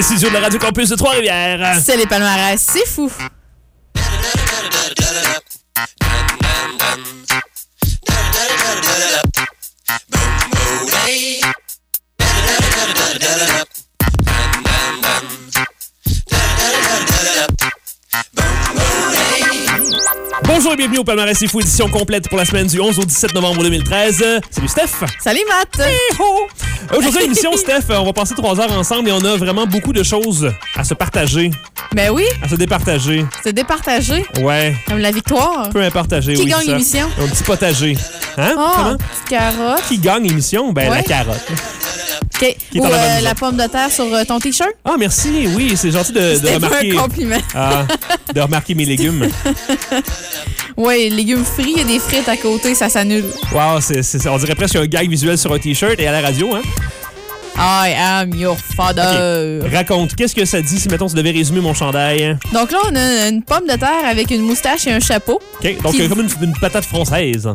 Décision de la Radio Campus de Trois-Rivières. C'est les palmarès, c'est fou. Bonjour et bienvenue au Palmarès C'est Fou, édition complète pour la semaine du 11 au 17 novembre 2013. Salut Steph! Salut Matt! Aujourd'hui, l'émission, Steph, on va passer trois heures ensemble et on a vraiment beaucoup de choses à se partager, Ben oui, à se départager. c'est départagé, Ouais, comme la victoire. peu impartager, Qui oui. gagne ça. l'émission? Un petit potager. Hein? Oh, Comment? petite carotte. Qui gagne l'émission? Ben, la carotte. OK. Qui est Ou euh, la pomme de terre sur euh, ton T-shirt? Ah, merci. Oui, c'est gentil de, de remarquer. un compliment. Ah, de remarquer mes légumes. Oui, légumes frits et des frites à côté, ça s'annule. Wow, c'est, c'est- on dirait presque un gag visuel sur un t-shirt et à la radio, hein? I am your father. Raconte, qu'est-ce que ça dit si, mettons, tu devais résumer mon chandail? Donc là, on a une pomme de terre avec une moustache et un chapeau. OK, donc Qui- euh, comme une, une patate française.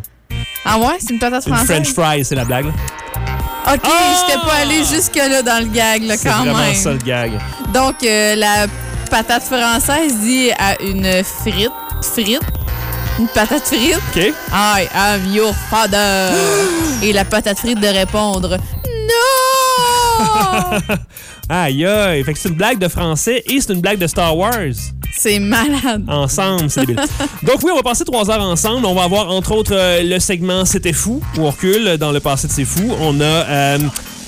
Ah ouais, c'est une patate Une française? French fry, c'est la blague. OK, j'étais pas allée jusque-là dans le gag, là, C'est quand vraiment même. ça le gag. Donc, euh, la patate française dit à une frite, frite, une patate frite, OK? I am your father. Et la patate frite de répondre, non! Aïe, aïe. Fait que c'est une blague de français et c'est une blague de Star Wars. C'est malade. Ensemble, c'est débile. Donc oui, on va passer trois heures ensemble. On va avoir entre autres euh, le segment C'était fou, où on recule dans le passé de C'est fou. On a, euh,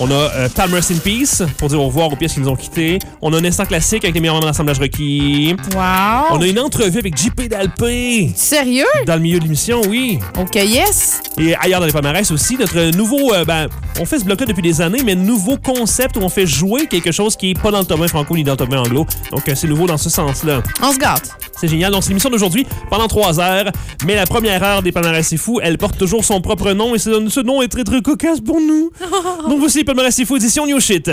on a euh, Palmer's in Peace, pour dire au revoir aux pièces qui nous ont quittés. On a un instant classique avec les meilleurs moments d'assemblage requis. Wow. On a une entrevue avec JP Dalpé. Sérieux? Dans le milieu de l'émission, oui. OK, yes. Et ailleurs dans les palmarès aussi, notre nouveau... euh, ben, on fait ce bloc-là depuis des années, mais nouveau concept où on fait jouer quelque chose qui est pas dans le top 1 franco ni dans le top 1 anglo. Donc, euh, c'est nouveau dans ce sens-là. On se gâte. C'est génial. Donc, c'est l'émission d'aujourd'hui pendant trois heures. Mais la première heure des palmarès c'est fou, elle porte toujours son propre nom et ce, nom est très, très cocasse pour nous. Donc, voici palmarès fou édition New Shit.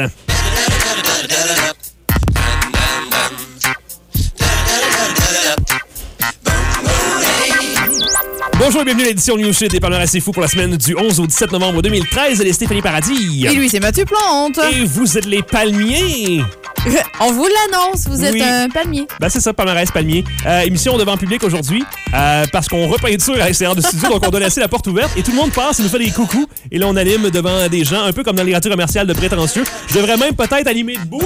Bonjour et bienvenue à l'édition New Shit des palmarès c'est fou pour la semaine du 11 au 17 novembre 2013. Elle est Stéphanie Paradis. Et lui, c'est Mathieu Plante. Et vous êtes les palmiers. On vous l'annonce, vous êtes Oui. un palmier. Ben c'est ça, palmarès palmier. Euh, émission devant public aujourd'hui euh, parce qu'on repeinture à l'extérieur du studio, donc on doit laisser la porte ouverte et tout le monde passe et nous fait des coucous. Et là, on anime devant des gens, un peu comme dans les radios commerciales de prétentieux. Je devrais même peut-être animer debout.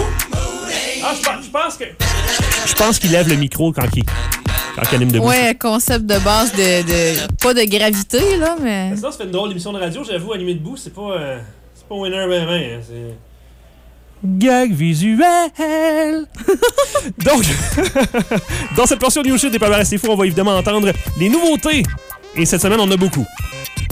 Ah, je pense, que... Je pense qu'il lève le micro quand il anime. Ouais, concept de base de, de- Pas de gravité, là, mais. Ça, ça fait une drôle d'émission de radio, j'avoue, animer debout, c'est pas... euh, c'est pas winner ben ben, hein, c'est... Gag visuel. Donc, dans cette portion de New Shit des palmarès c'est fou, on va évidemment entendre les nouveautés. Et cette semaine, on en a beaucoup.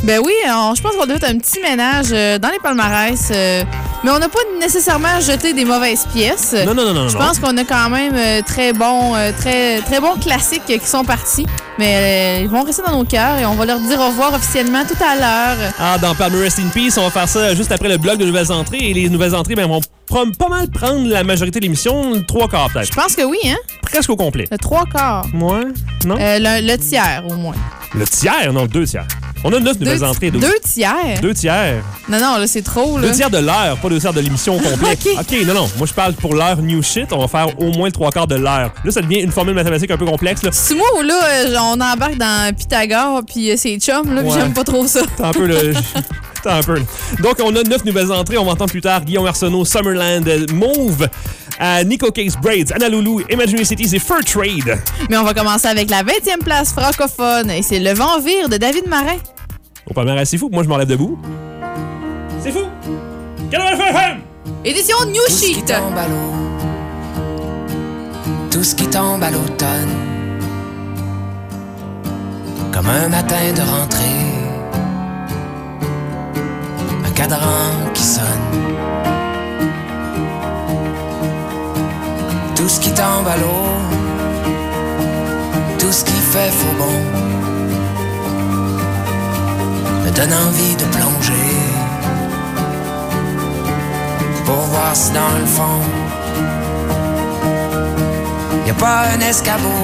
Ben oui, on- je pense qu'on doit faire un petit ménage euh, dans les palmarès. euh, mais on n'a pas nécessairement jeté des mauvaises pièces. Non, non, non, non, Je pense qu'on a quand même euh, très bons, très, très bons classiques qui sont partis. Mais ils vont rester dans nos cœurs et on va leur dire au revoir officiellement tout à l'heure. Ah, dans Palmarès in Peace, on va faire ça juste après le blog de nouvelles entrées. Et les nouvelles entrées ben, vont pas mal prendre la majorité de l'émission, trois quarts peut-être. Je pense que oui, hein? Presque au complet. Le trois quarts. Moi? Non? Euh, le, le tiers, au moins. Le tiers? Non, deux tiers. On a neuf nouvelles deux, entrées. Deux, deux tiers? Deux tiers. Non, non, là, c'est trop, là. Deux tiers de l'heure, pas deux tiers de l'émission au complet. Ok. non, non. Moi, je parle pour l'heure new shit. On va faire au moins le trois quarts de l'heure. Là, ça devient une formule mathématique un peu complexe. Là. C'est moi où là, euh, on embarque dans Pythagore puis euh, ses chums, là, puis j'aime pas trop ça. T'as un peu le. Un peu. Donc, on a neuf nouvelles entrées. On va entendre plus tard Guillaume Arsenault, Summerland, Move, euh, Nico Case Braids, Anna Loulou, Imaginary Cities et Fur Trade. Mais on va commencer avec la 20e place francophone et c'est Le vent vire de David Marin. Au palmarès, c'est fou. Moi, je m'enlève debout. C'est fou. 89 FM! Édition New Tout ce qui Sheet. tombe à l'eau, tout ce qui tombe à l'automne, comme un matin de rentrée, cadran qui sonne. Tout ce qui tombe à l'eau, tout ce qui fait faux bon, me donne envie de plonger pour voir si dans le fond y a pas un escabeau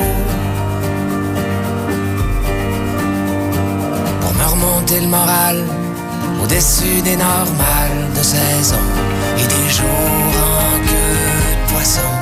pour me remonter le moral au-dessus des normales de saison et des jours en queue de poisson.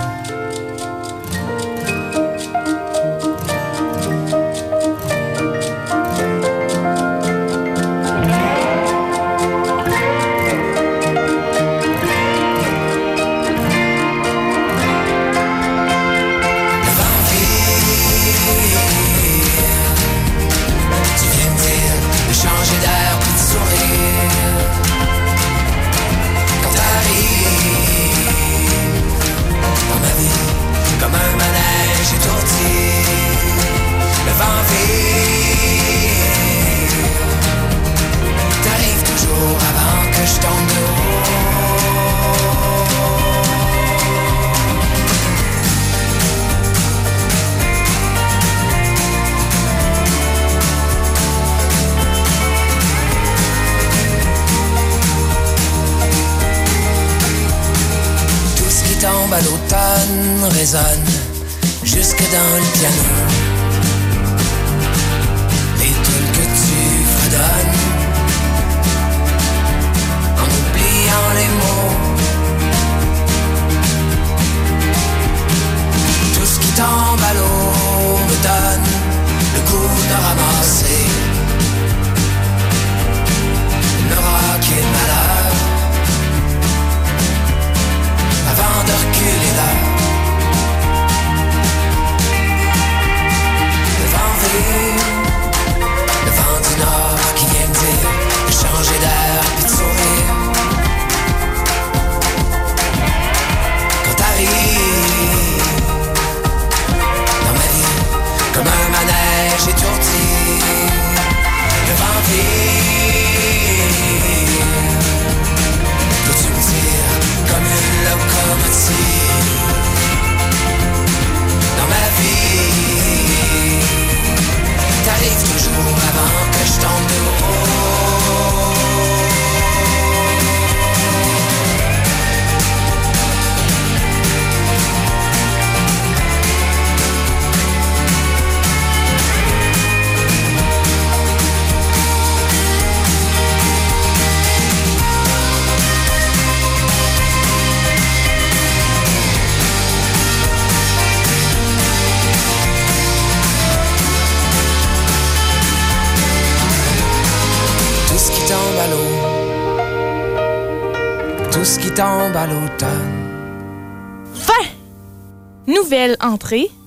Nouvelle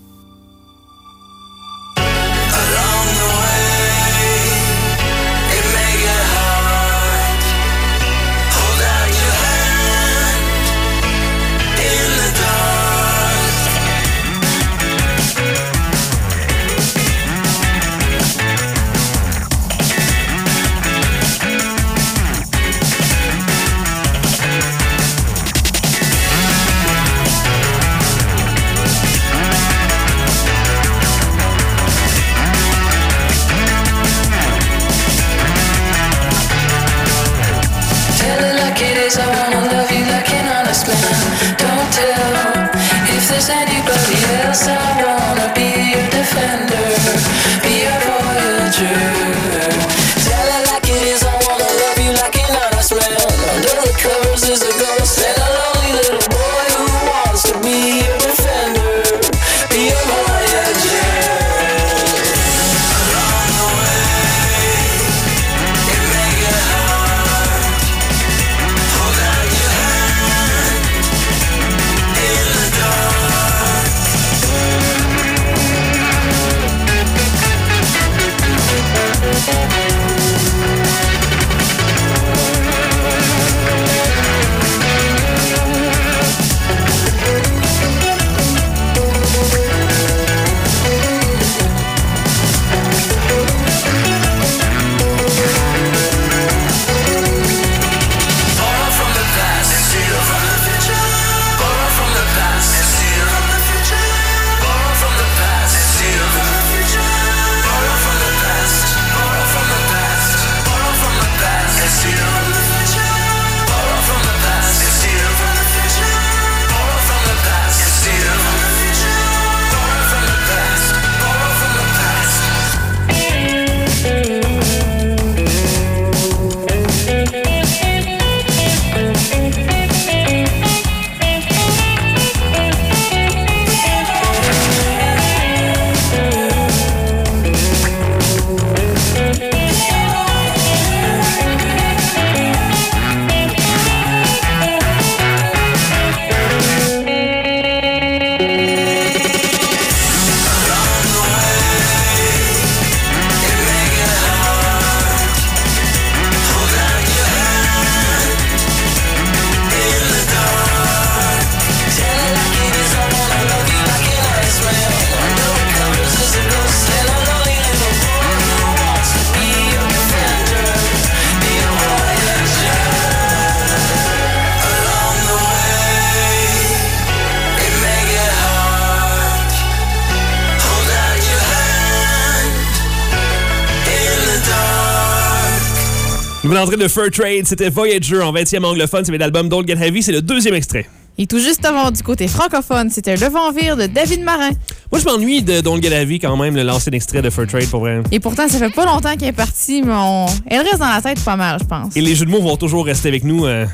Nouvelle entrée de Fur Trade, c'était Voyager en 20e anglophone, c'est l'album Don't Get Heavy, c'est le deuxième extrait. Et tout juste avant, du côté francophone, c'était Le Vent Vire de David Marin. Moi, je m'ennuie de Don't Get Heavy quand même, le l'ancien extrait de Fur Trade pour vrai. Et pourtant, ça fait pas longtemps qu'elle est partie, mais on- elle reste dans la tête pas mal, je pense. Et les jeux de mots vont toujours rester avec nous. euh,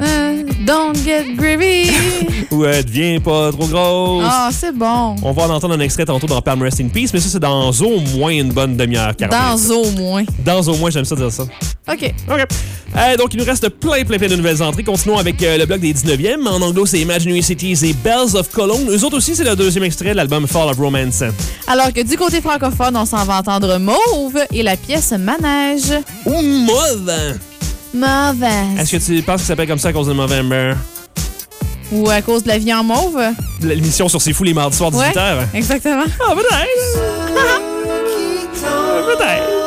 Euh, don't get gravy. ou euh, deviens pas trop grosse. Ah, c'est bon. On va en entendre un extrait tantôt dans Palm Rest in Peace, mais ça, c'est dans au moins une bonne demi-heure. 40 Dans au moins. Dans au moins, j'aime ça dire ça. OK. OK. Euh, donc, il nous reste plein, plein, plein de nouvelles entrées. Continuons avec euh, le bloc des 19e. En anglo, c'est Imaginary Cities et Bells of Cologne. Eux autres aussi, c'est le deuxième extrait de l'album Fall of Romance. Alors que du côté francophone, on s'en va entendre Mauve et la pièce Manège. Ou Mauve. Mauvaise. Est-ce que tu penses que ça s'appelle comme ça à cause de November? Ou à cause de la vie en mauve? L'émission sur C'est fou les mardis soirs 18h. Ouais. Exactement. Ah, peut-être. Ah, peut-être.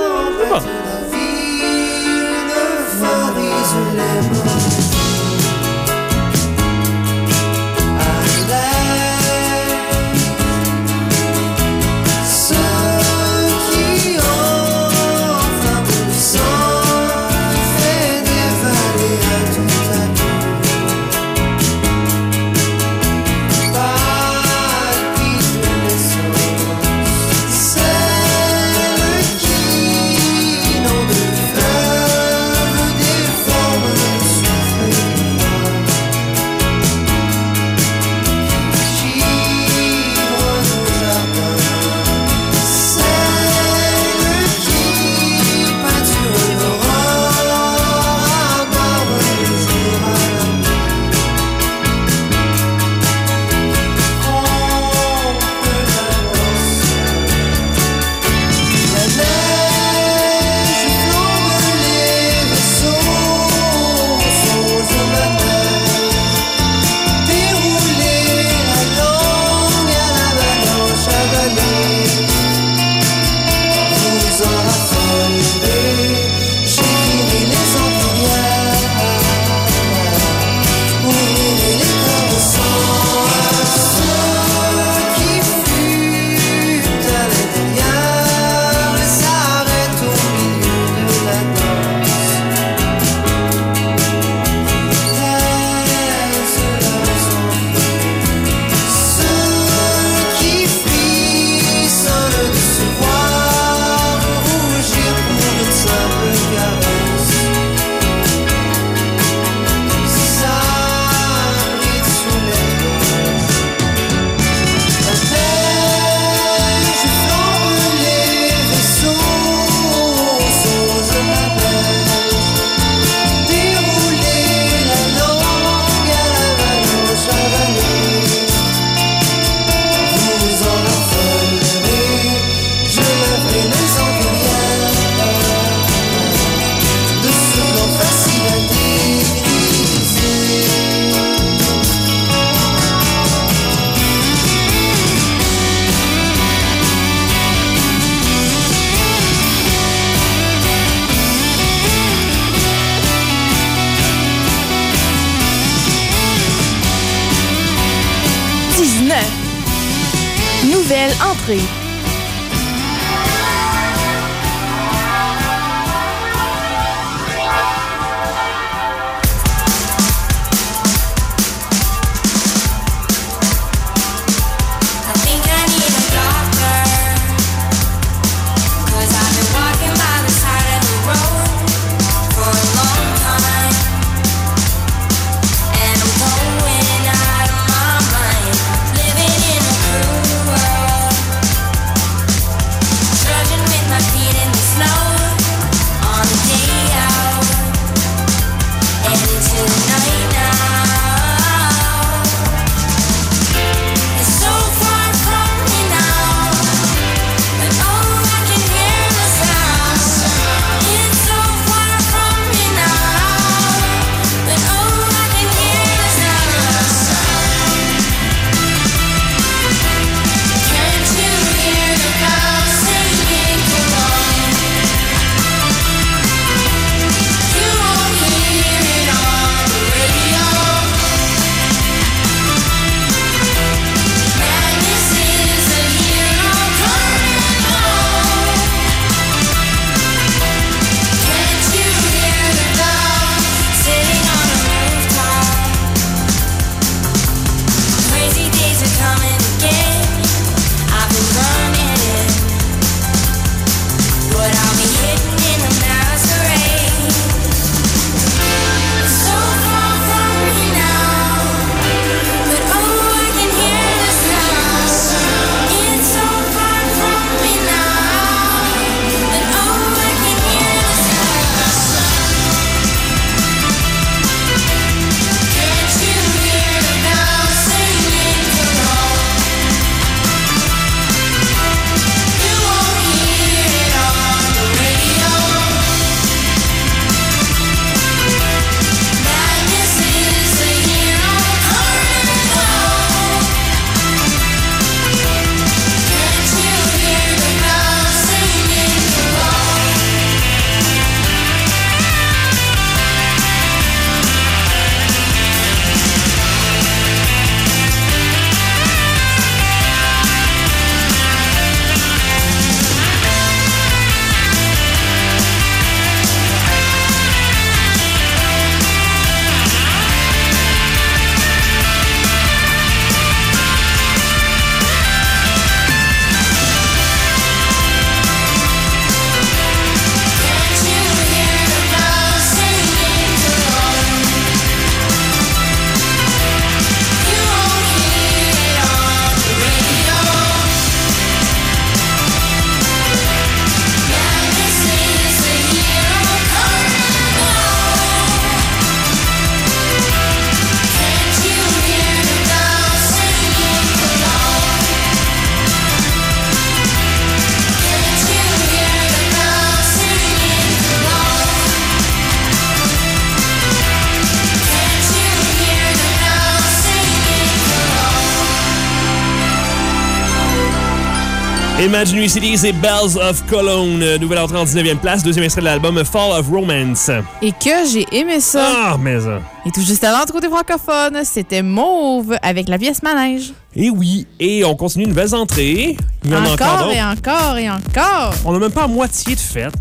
Imaginary Cities et Bells of Cologne. Nouvelle entrée en 19e place. Deuxième extrait de l'album Fall of Romance. Et que j'ai aimé ça. Ah, mais ça. Et tout juste avant, du côté francophone, c'était Mauve avec la pièce Manège. Et oui, et on continue de nouvelles entrées. Il y en a encore Encore et encore et encore. On n'a même pas la moitié de fête.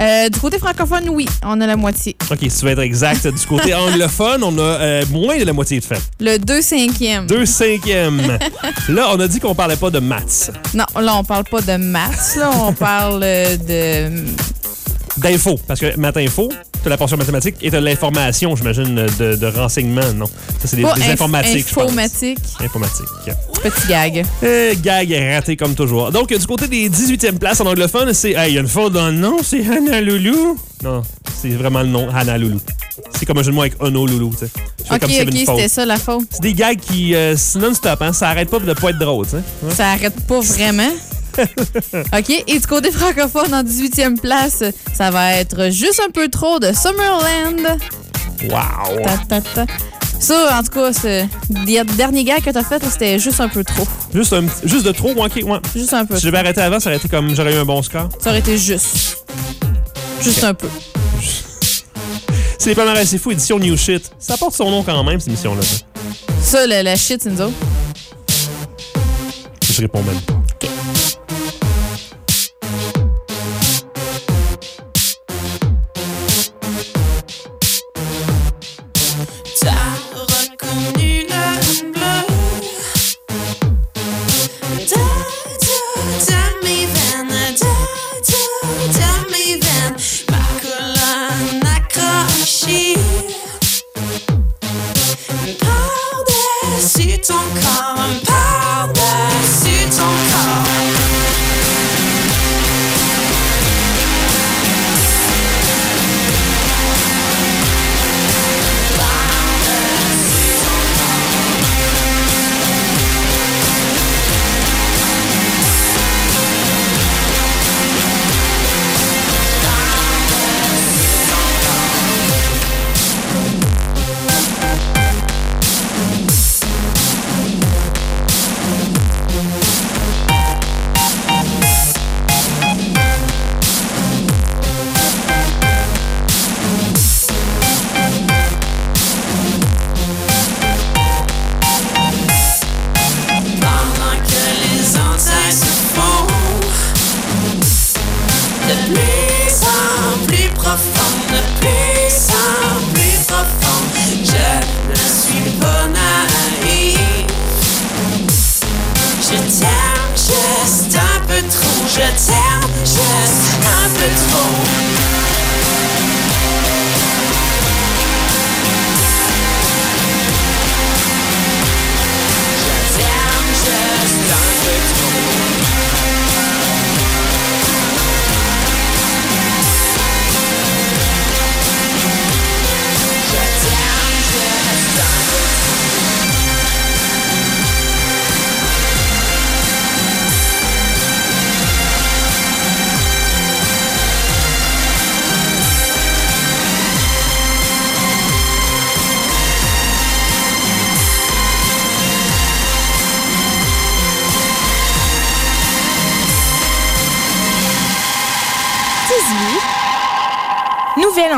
Euh, du côté francophone, oui, on a la moitié. OK, si tu veux être exact, du côté anglophone, on a euh, moins de la moitié de fête. Le 2 cinquième. Deux cinquièmes. Là, on a dit qu'on parlait pas de maths. Non, là, on parle pas de maths, là, on parle euh, de... D'info, parce que Matin Info, tu as la portion mathématique et tu as l'information, j'imagine, de, de renseignement, non? Ça, c'est des, Pas des inf- informatiques, je pense. Informatique. Informatique. Petit gag. Euh, gag raté comme toujours. Donc, du côté des 18e places en anglophone, c'est. Hey, il y a une faute dans le nom, c'est Honolulu. Non, c'est vraiment le nom, Honolulu. C'est comme un jeu de mots avec Honolulu, tu sais. Je fais OK, comme s'il y avait OK, une faute. c'était ça la faute. C'est des gags qui, euh, non-stop, hein, ça arrête pas de pas être drôle, tu sais. Ouais. Ça arrête pas vraiment. OK, et du côté francophone, en 18e place, ça va être juste un peu trop de Summerland. Wow! Ta, ta, ta. Ça, en tout cas, ce le dernier gag que t'as fait, c'était juste un peu trop. Juste, un, juste de trop, ok, ouais. Juste un peu. Si j'avais arrêté avant, ça aurait été comme j'aurais eu un bon score. Ça aurait été juste. Juste un peu. C'est pas mal c'est fou, édition New Shit. Ça porte son nom quand même, cette émission-là. ça. Ça, la, la shit, c'est nous autres. Je réponds même.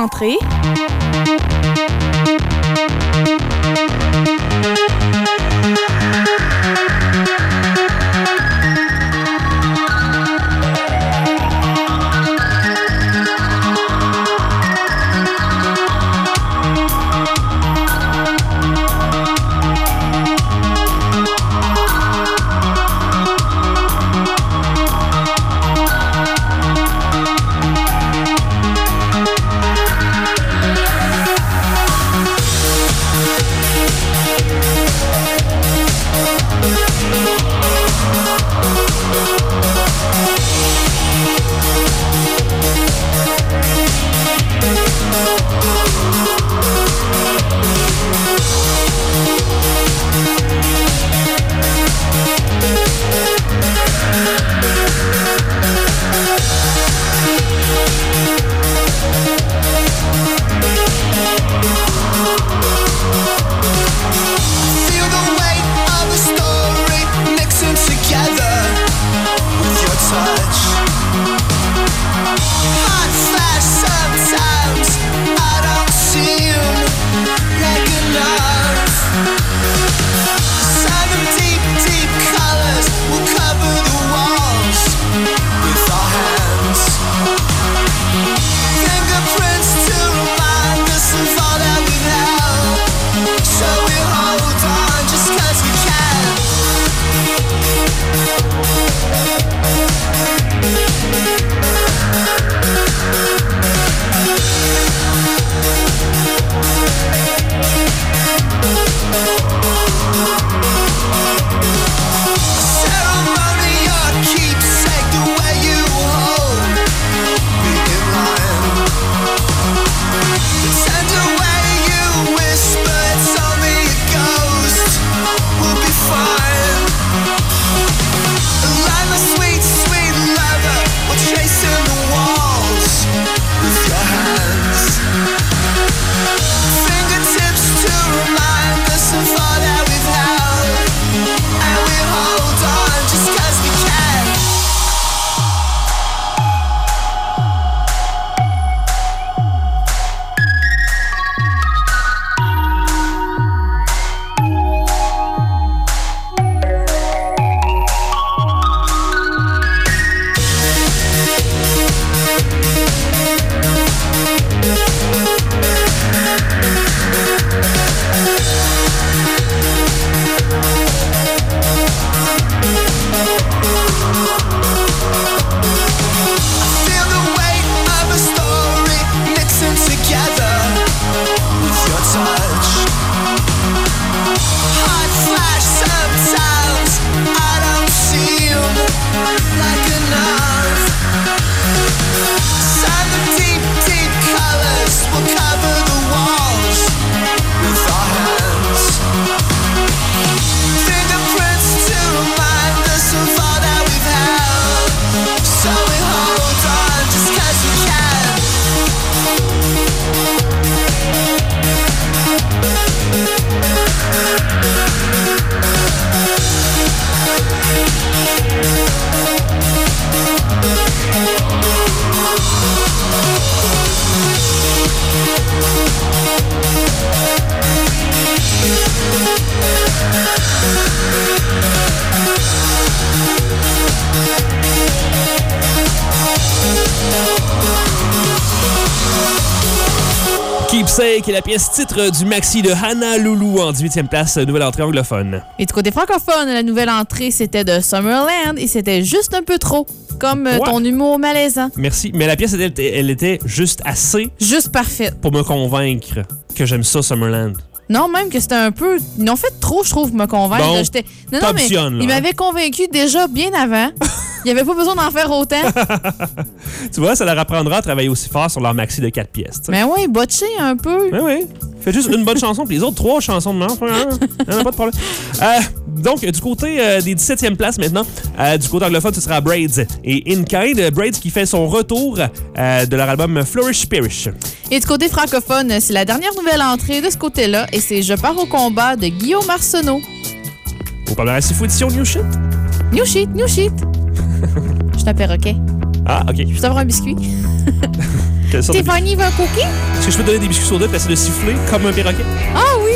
Nouvelle la pièce titre du maxi de Hannah Loulou en 18e place, nouvelle entrée anglophone. Et du côté francophone, la nouvelle entrée, c'était de Summerland et c'était juste un peu trop. Comme euh, Ouais. ton humour malaisant. Merci. Mais la pièce, elle était, elle était juste assez Juste parfaite. pour me convaincre que j'aime ça, Summerland. Non, même que c'était un peu. Ils ont fait trop, je trouve, pour me convaincre. Bon, non, non, mais là, ils hein. m'avaient convaincu déjà bien avant. Il n'y avait pas besoin d'en faire autant. Tu vois, ça leur apprendra à travailler aussi fort sur leur maxi de 4 pièces. tu sais. mais oui, botché un peu. Oui, oui. Faites juste une bonne chanson, puis les autres trois chansons de merde. Il a pas de problème. Euh, donc, du côté euh, des 17e places maintenant, euh, du côté anglophone, ce sera Braids et In Kind. Braids qui fait son retour de leur album Flourish Perish. Et du côté francophone, c'est la dernière nouvelle entrée de ce côté-là et c'est Je pars au combat de Guillaume Arsenault. Au palmarès Fou édition New Shit. New shit, new shit. Je t'appelle perroquet. Ah, OK. Je peux avoir un biscuit. Stéphanie veut un cookie? Est-ce que je peux te donner des biscuits soda et essayer de siffler comme un perroquet? Ah oui!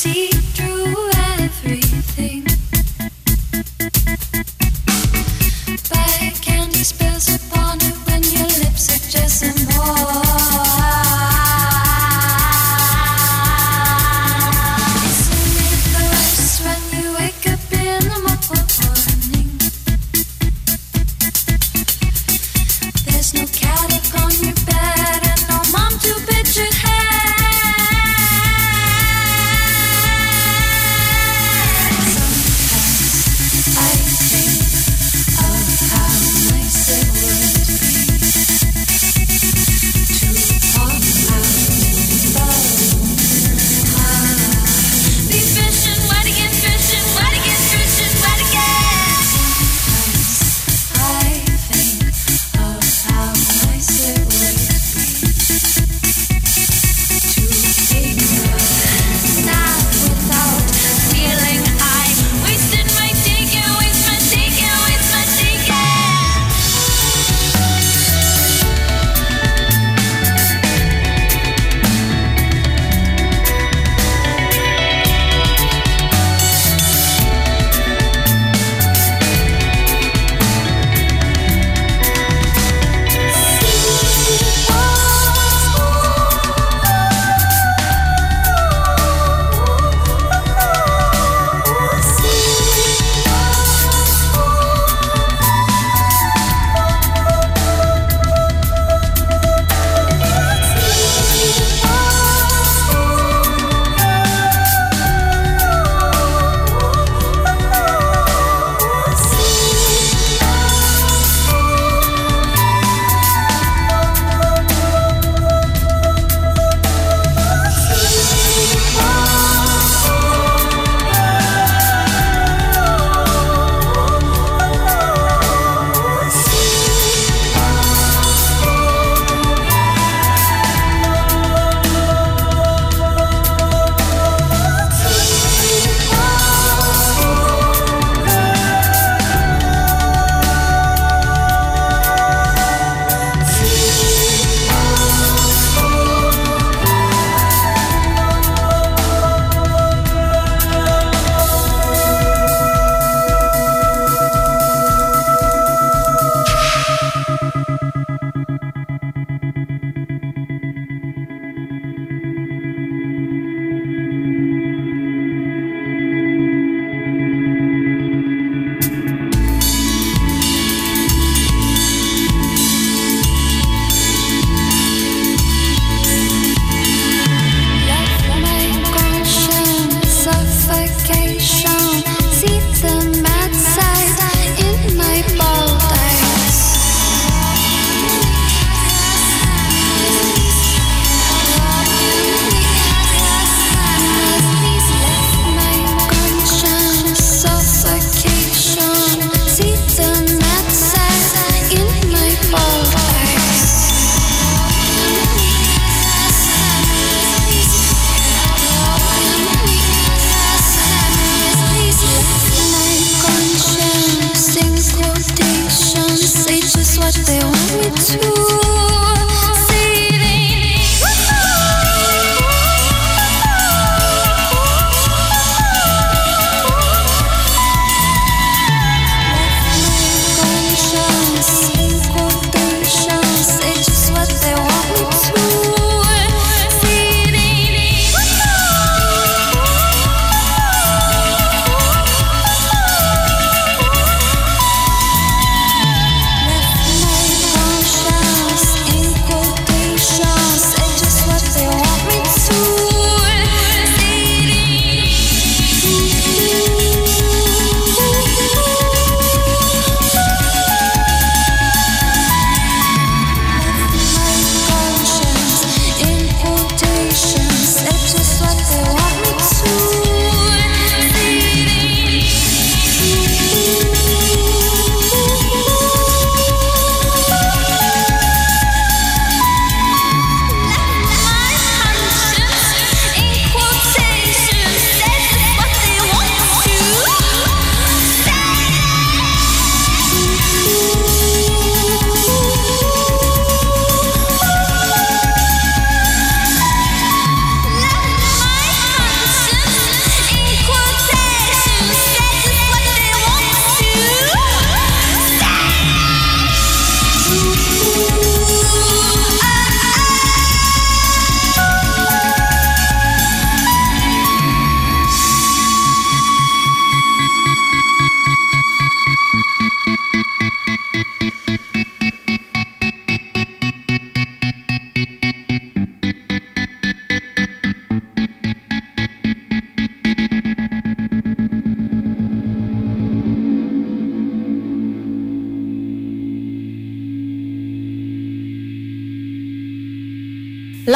See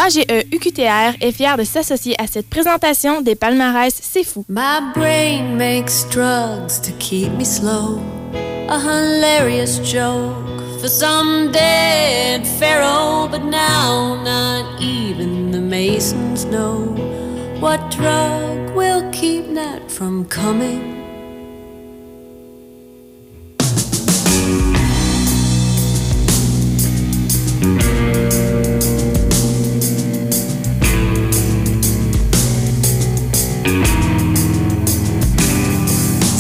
L'AGE UQTR est fier de s'associer à cette présentation des palmarès C'est fou. My brain makes drugs to keep me slow. A hilarious joke for some dead pharaoh, but now not even the Masons know what drug will keep Nat from coming?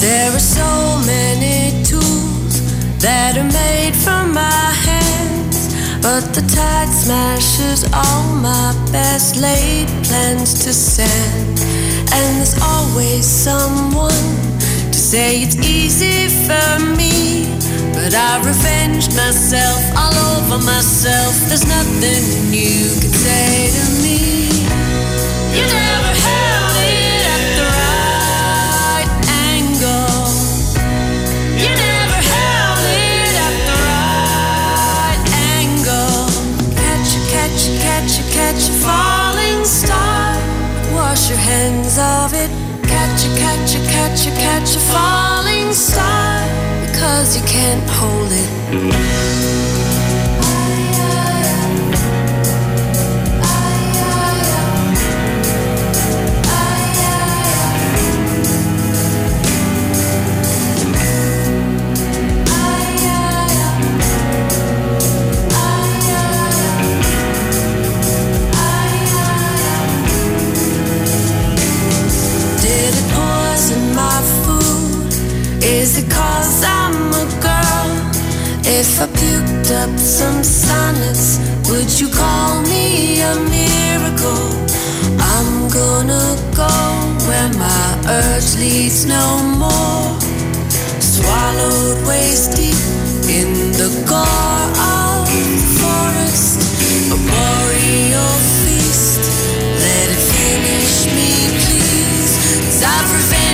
There are so many tools that are made from my hands, but the tide smashes all my best laid plans to sand. And there's always someone to say it's easy for me, but I revenged myself all over myself. There's nothing you can say to me. You never held catch a, falling star. Wash your hands of it. Catch a, catch a, catch a, catch a falling star. Because you can't hold it. Is it cause I'm a girl? If I puked up some sonnets, would you call me a miracle? I'm gonna go where my urge leads no more. Swallowed waist deep in the gore of the forest. A boreal feast. Let it finish me, please. Cause I've revenged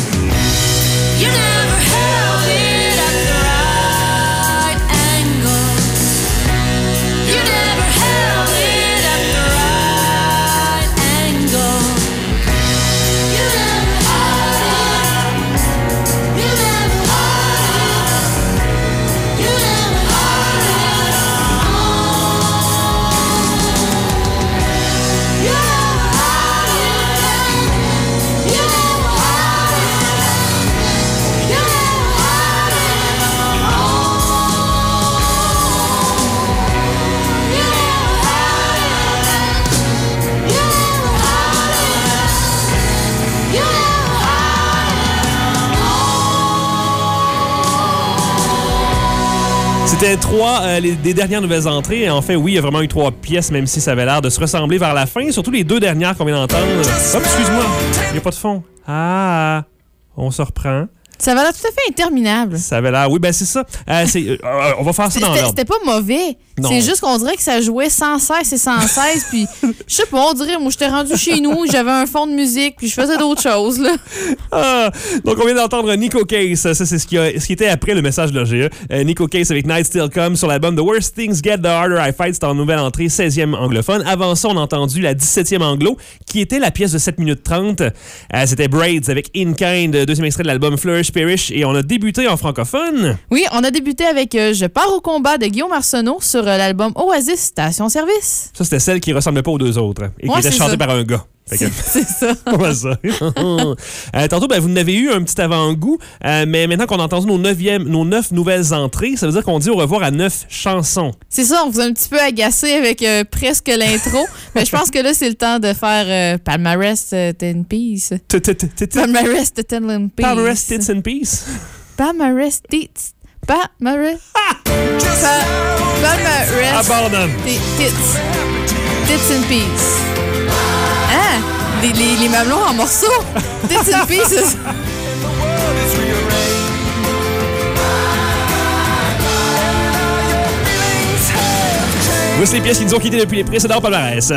You never C'était trois euh, des dernières nouvelles entrées. En fait, oui, il y a vraiment eu trois pièces, même si ça avait l'air de se ressembler vers la fin. Surtout les deux dernières qu'on vient d'entendre. Hop, excuse-moi, il n'y a pas de fond. Ah, on se reprend. Ça va l'air tout à fait interminable. Ça avait l'air. Oui, ben c'est ça. Euh, euh, euh, on va faire ça dans C'était l'ordre. c'était pas mauvais. Non. C'est juste qu'on dirait que ça jouait sans cesse et sans cesse. Puis, je sais pas, on dirait, moi, j'étais rendu chez nous, j'avais un fond de musique, puis je faisais d'autres choses, là. Ah, donc, on vient d'entendre Nico Case. Ça, c'est ce qui, a- ce qui était après le message de l'OGE. Euh, Nico Case avec Night Still Come sur l'album The Worst Things Get, The Harder I Fight. C'est en nouvelle entrée, 16e anglophone. Avant ça, on a entendu la 17e anglo, qui était la pièce de 7 minutes 30. Euh, C'était Braids avec In Kind, deuxième extrait de l'album Flourish Et on a débuté en francophone. Oui, on a débuté avec euh, Je pars au combat de Guillaume Arsenault sur euh, l'album Oasis Station Service. Ça, c'était celle qui ressemblait pas aux deux autres. hein, Et qui était chantée ça. par un gars. C'est ça. Ça? Euh, tantôt, ben, vous n'avez eu un petit avant-goût, euh, mais maintenant qu'on a entendu nos, neuvième, nos neuf nouvelles entrées, ça veut dire qu'on dit au revoir à neuf chansons. C'est ça, on vous a un petit peu agacé avec euh, presque l'intro. mais je pense que là, c'est le temps de faire Palmarès Ten Piece. Palmarès Ten Piece. Palmarès Tits and Peace. Palmarès Tits. Palmarès. Pa- Palmarès Abandonne. Tits. Tits and Peace. Les, les, les mamelons en morceaux. Bits and pieces. Voici les pièces qui nous ont quittés depuis les précédents palmarès.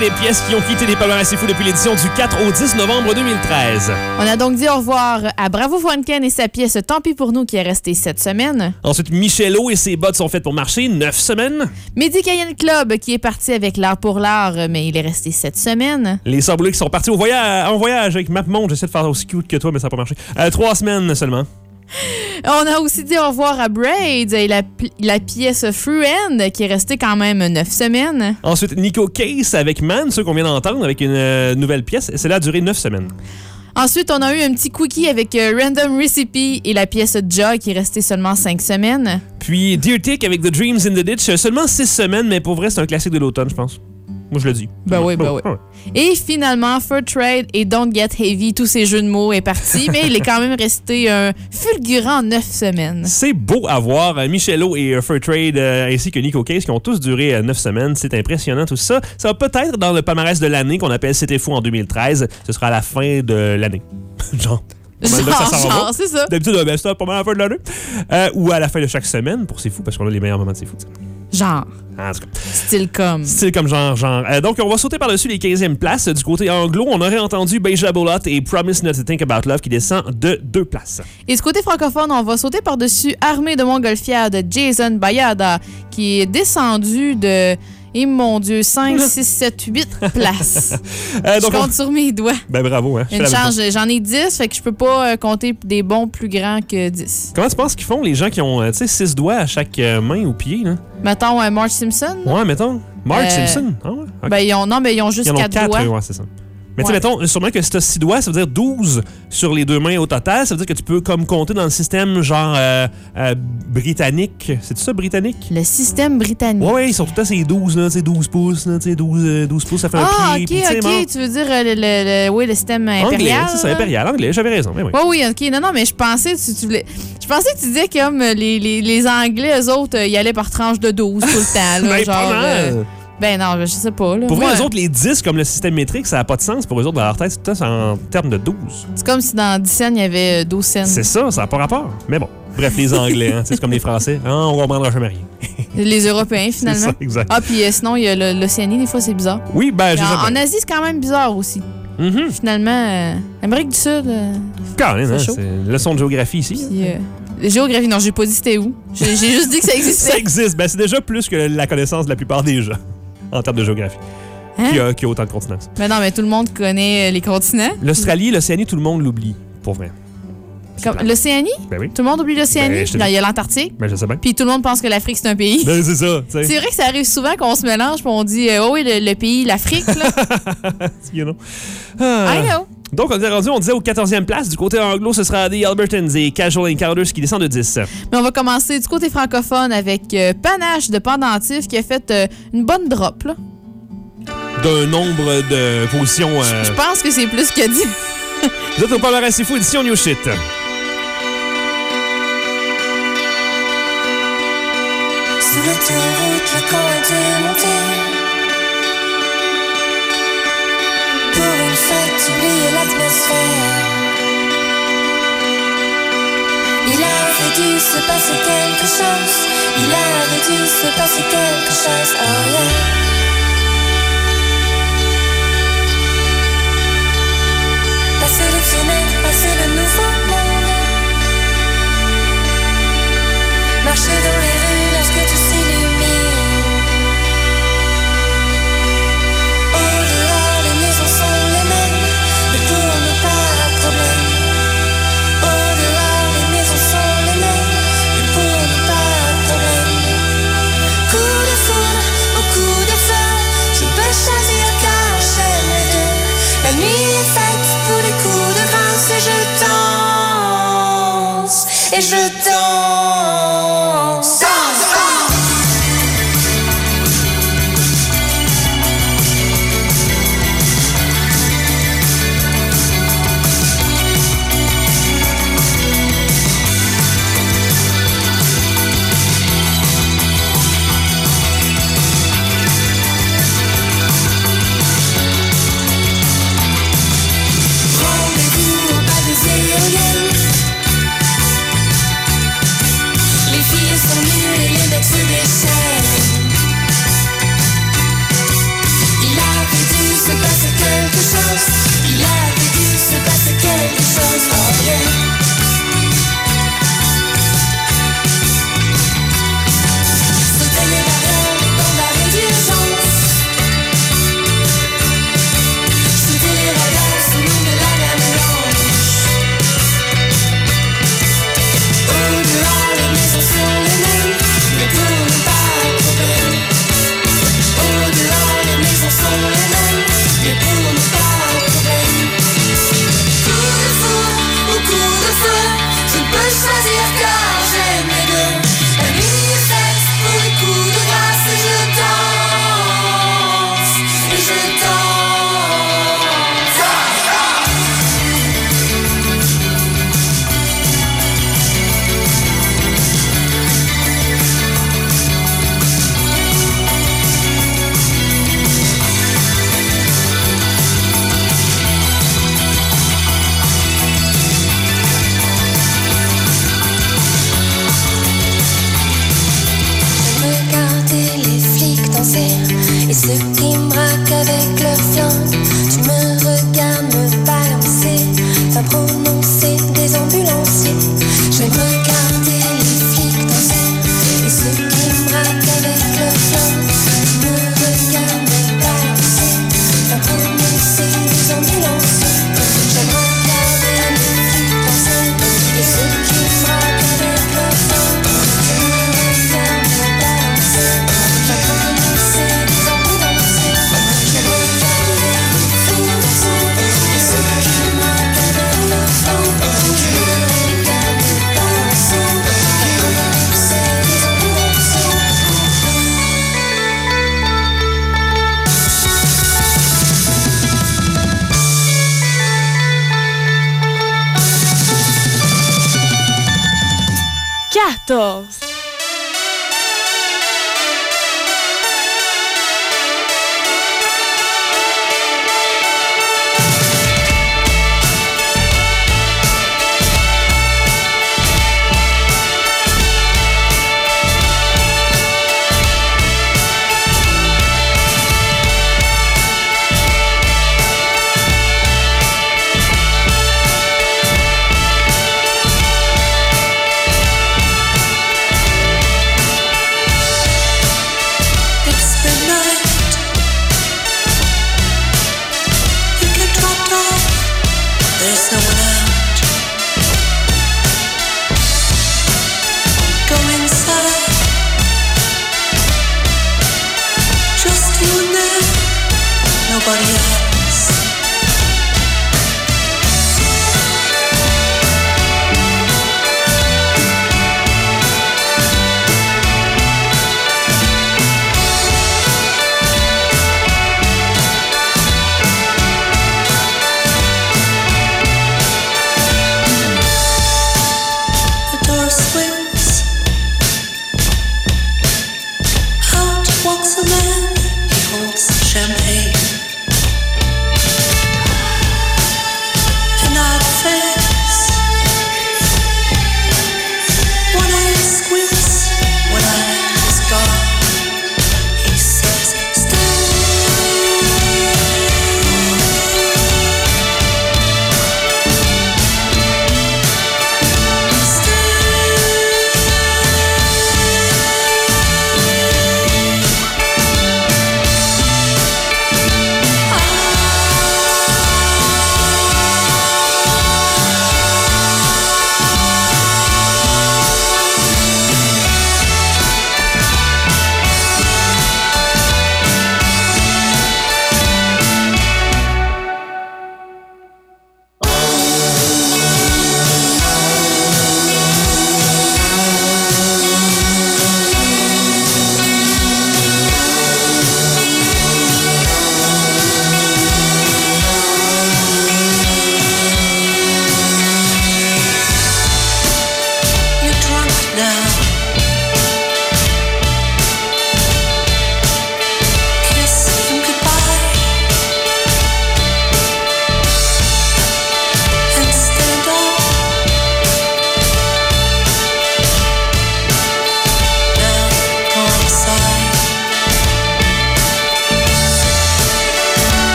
Les pièces qui ont quitté les palmarès C'est fou depuis l'édition du 4 au 10 novembre 2013. On a donc dit au revoir à Bravo Franken et sa pièce Tant pis pour nous qui est restée cette semaine. Ensuite, Michelot et ses bottes sont faites pour marcher, 9 semaines. Mehdi Cayenne Club qui est parti avec l'art pour l'art, mais il est resté cette semaine. Les Sablés qui sont partis au voyage, en voyage avec MapMonde. J'essaie de faire aussi cute que toi, mais ça n'a pas marché. Euh, trois semaines seulement. On a aussi dit au revoir à Braids et la, la pièce Fruend qui est restée quand même neuf semaines. Ensuite, Nico Case avec Man, ceux qu'on vient d'entendre, avec une euh, nouvelle pièce. Et celle-là a duré 9 semaines. Ensuite, on a eu un petit quickie avec euh, Random Recipe et la pièce Joy qui est restée seulement 5 semaines. Puis Dear Tick avec The Dreams in the Ditch, euh, seulement 6 semaines, mais pour vrai, c'est un classique de l'automne, je pense. Moi, je le dis. Ben oui, ben oui. Ouais. Et finalement, Fur Trade et Don't Get Heavy, tous ces jeux de mots est parti, mais il est quand même resté un fulgurant 9 semaines. C'est beau à voir. Euh, Michello et euh, Fur Trade euh, ainsi que Nico Case qui ont tous duré 9 semaines. C'est impressionnant tout ça. Ça va peut-être dans le palmarès de l'année qu'on appelle C'était fou en 2013. Ce sera à la fin de l'année. Genre. Genre, c'est ça. D'habitude, un best-of pas mal à la fin de l'année. Euh, ou à la fin de chaque semaine pour C'est fou parce qu'on a les meilleurs moments de C'est fou. tu sais. Genre, En tout cas. style comme. Style comme genre, genre. Euh, donc, on va sauter par-dessus les 15e places. Du côté anglo, on aurait entendu Beja Bolot et Promise Not to Think About Love qui descend de deux places. Et du côté francophone, on va sauter par-dessus Armée de Montgolfière de Jason Bayada, qui est descendu de. Et mon Dieu, 5, 6, 7, 8 places. Euh, je on- compte sur mes doigts. Ben bravo, hein. J'en ai 10, fait que je peux pas euh, compter des bons plus grands que 10. Comment tu penses qu'ils font les gens qui ont, euh, tu sais, six doigts à chaque euh, main ou pied, là? Mettons euh, Marge Simpson. Ouais, mettons. Mark Euh, Simpson. Ah ouais? Ben, ils ont, non, mais ils ont juste en ont 4 quatre, doigts. euh, ouais, c'est ça. Mais tu sais, mettons, sûrement que si t'as 6 doigts, ça veut dire 12 sur les deux mains au total. Ça veut dire que tu peux comme compter dans le système genre euh, euh, britannique. C'est ça, britannique? Le système britannique. Ouais, ouais, ils sont tout à ces 12, là, tu sais, 12 pouces, là, tu sais, 12, euh, 12 pouces, ça fait Ah, un pied. ok, puis, tu sais, ok. bon. Tu veux dire le, le, le- oui, le système Anglais, impérial? c'est ça, impérial, anglais, j'avais raison. mais oui. Oui, oui, ok. Non, non, mais je pensais, tu, tu voulais- je pensais que tu disais que comme les, les, les Anglais, eux autres, ils allaient par tranche de 12 tout le temps. Là, Ben, genre, ben non, je sais pas. Là. Pour vrai, Moi, les autres, les 10, comme le système métrique, ça n'a pas de sens. Pour eux autres, dans leur tête, c'est tout ça, en termes de 12. C'est comme si dans 10 scènes, il y avait euh, 12 scènes. C'est ça, ça n'a pas rapport. Mais bon, bref, les Anglais, hein, c'est comme les Français. Ah, on comprendra jamais rien. Les Européens, finalement. ça, exact. Ah, puis euh, sinon, il y a l'Océanie, des fois, c'est bizarre. Oui, ben, j'ai en, ça. en Asie, c'est quand même bizarre aussi. Mhm. Finalement, euh, Amérique du Sud, euh, Colin, hein, C'est leçon de géographie ici. puis, euh, géographie, non, j'ai pas dit c'était où. J'ai juste dit que ça Ça existait. existe. Ben, c'est déjà plus que la connaissance de la plupart des gens en termes de géographie, Hein? qui, a, qui a autant de continents. Mais non, mais tout le monde connaît euh, les continents. L'Australie, l'Océanie, tout le monde l'oublie, pour vrai. L'Océanie? Ben oui. Tout le monde oublie l'Océanie? Ben. Il y a l'Antarctique. Ben, je sais bien. Puis tout le monde pense que l'Afrique, c'est un pays. Ben, c'est ça. C'est vrai que ça arrive souvent qu'on se mélange puis on dit euh, oh oui le, le pays l'Afrique là. You know. Ah. I know. Donc, on était rendu, on disait au 14e place. Du côté anglo, ce sera des Albertans et Casual Encounters qui descendent de 10. Mais on va commencer du côté francophone avec euh, Panache de Pendentif qui a fait euh, une bonne drop là. D'un nombre de positions. euh, Je pense que c'est plus que dit. Vous êtes au palmarès C'est fou, édition New Shit. Sous l'autoroute, le camp est démonté. Pour une fête, oublier l'atmosphère. Il avait dû se passer quelque chose. Il avait dû se passer quelque chose. Oh yeah. Passer les fenêtres, passer le nouveau monde. Marcher dans les rues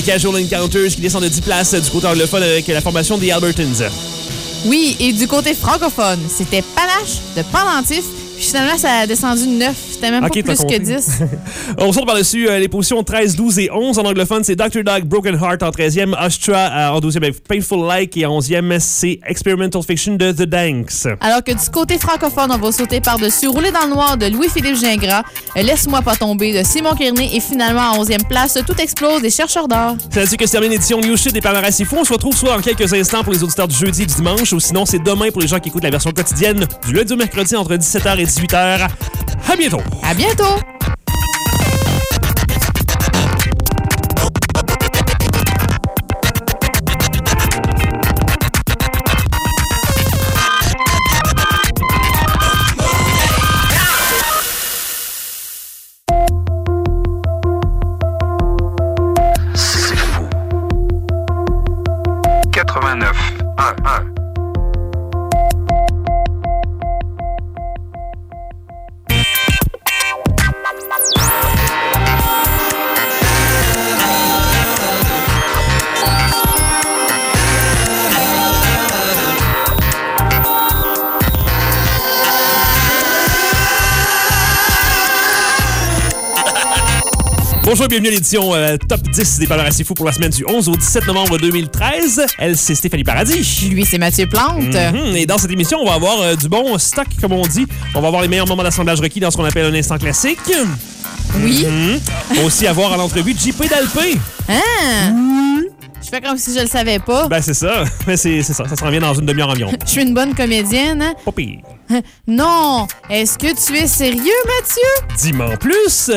C'était Casual Encounters qui descend de 10 places du côté anglophone avec la formation des Albertans. Oui, et du côté francophone, c'était Panache de Pendentif. Puis finalement, ça a descendu de 9. C'était même Ok, pas t'as plus que compté. 10. On sort par-dessus euh, les positions 13, 12 et 11 en anglophone. C'est Dr. Dog Broken Heart en 13e, Astra euh, en 12e avec Painful Like et en 11e, c'est Experimental Fiction de The Danks. Alors que du côté francophone, on va sauter par-dessus Rouler dans le noir de Louis-Philippe Gingras, euh, Laisse-moi pas tomber de Simon Kearney et finalement en 11e place, Tout explose des chercheurs d'or. C'est là-dessus que se termine l'édition New Shit des Palmarès. On se retrouve soit dans quelques instants pour les auditeurs du jeudi et du dimanche, ou sinon c'est demain pour les gens qui écoutent la version quotidienne du lundi au mercredi entre 17h et 18h. À bientôt! À bientôt! Bienvenue à l'édition euh, Top 10 des palmarès assez fous pour la semaine du 11 au 17 novembre 2013. Elle, c'est Stéphanie Paradis. Lui, c'est Mathieu Plante. Mhm. Et dans cette émission, on va avoir euh, du bon stock, comme on dit. On va avoir les meilleurs moments d'assemblage requis dans ce qu'on appelle un instant classique. Oui. On va aussi avoir à l'entrevue JP Dalpé. Hein? Je fais comme si je le savais pas. Ben, c'est ça. Mais c'est c'est ça. Ça s'en vient dans une demi-heure environ. Je suis une bonne comédienne. hein? Pas pire. Non! Est-ce que tu es sérieux, Mathieu? Dis-moi en plus.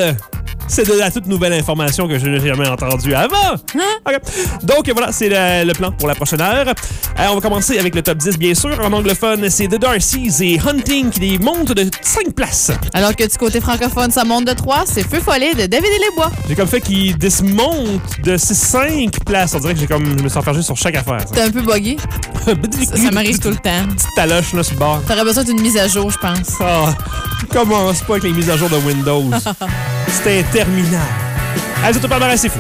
C'est de la toute nouvelle information que je n'ai jamais entendue avant. OK. Donc voilà, c'est le, le plan pour la prochaine heure. Euh, on va commencer avec le top 10, bien sûr. En anglophone, c'est The Darcy's et Hunting qui les monte de 5 places. Alors que du côté francophone, ça monte de 3, c'est Feu Follet de David et les Bois. J'ai comme fait qu'ils dismontent de 5 places. On dirait que j'ai comme, je me suis enfergé sur chaque affaire. T'es un peu buggé. Ça, Ça, m'arrive tout le temps. Petite taloche là sur le bord. T'aurais besoin d'une mise à jour, je pense. Ah, commence pas avec les mises à jour de Windows. C'est interminable. Allez, c'est pas c'est fou.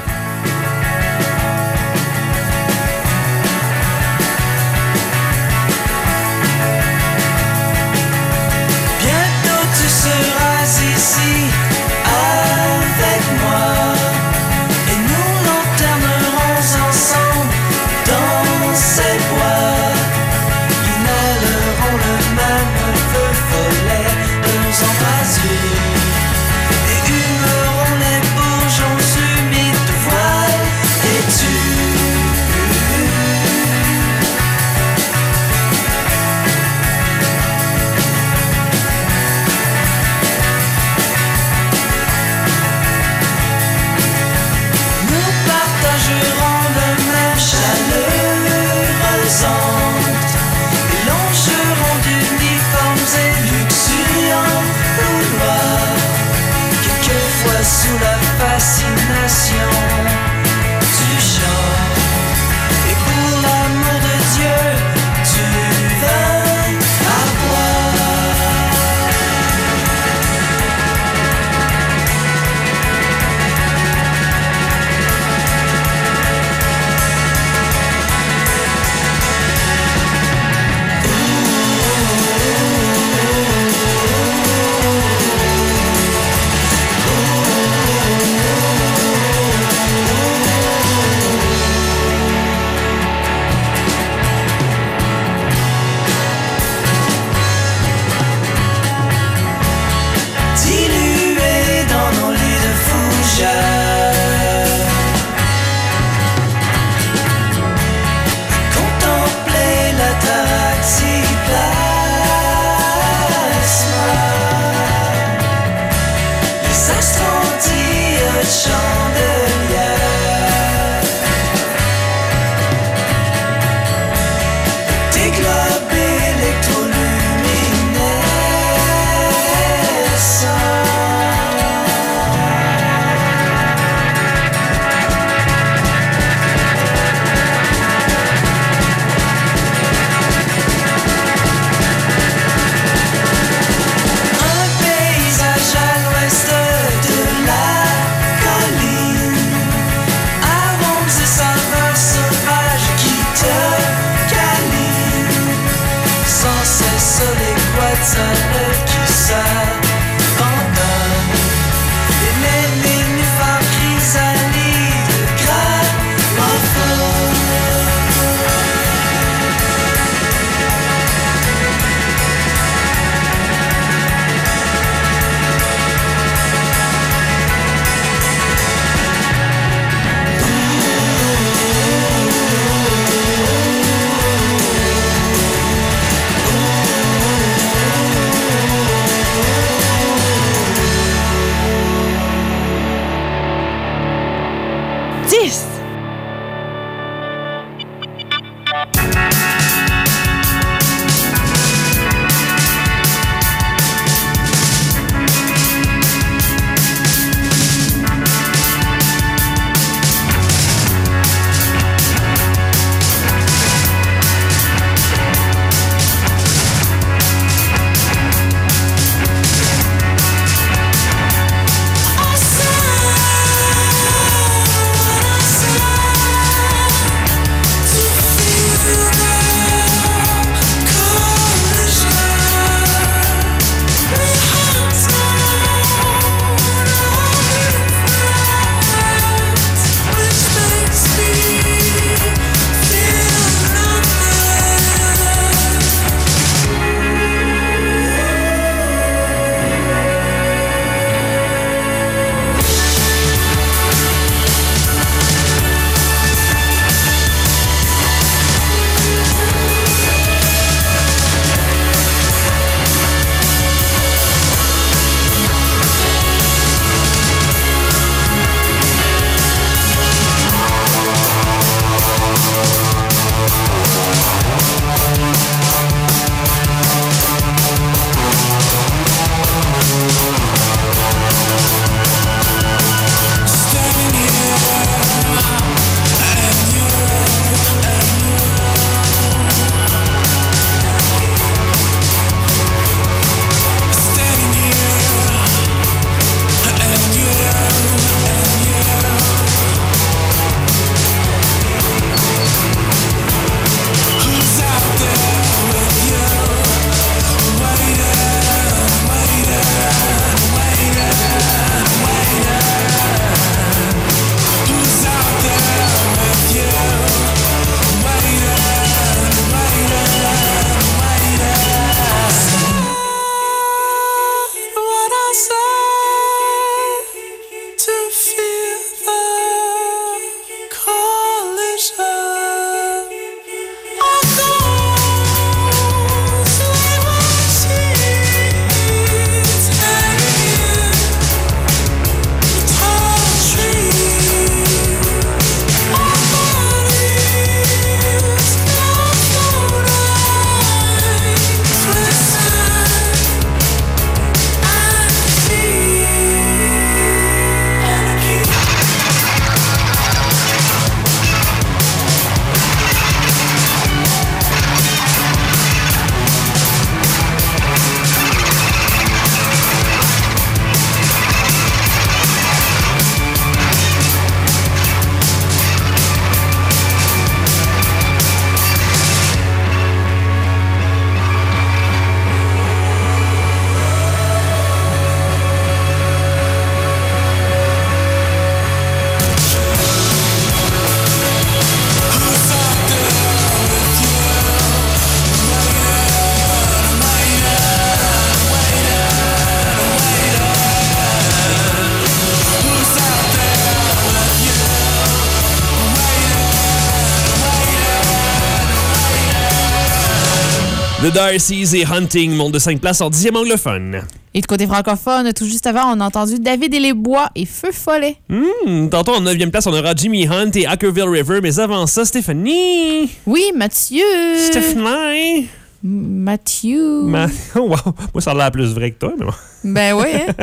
Darcy's et Hunting, monde de 5 places en 10e anglophone. Et de côté francophone, tout juste avant, on a entendu David et les Bois et Feu Follet. Hmm, tantôt en 9e place, on aura Jimmy Hunt et Hackerville River, mais avant ça, Stéphanie. Oui, Mathieu. Stéphanie. Mathieu. Ma- Oh, wow. Moi, ça a l'air plus vrai que toi, mais bon. Ben oui, hein?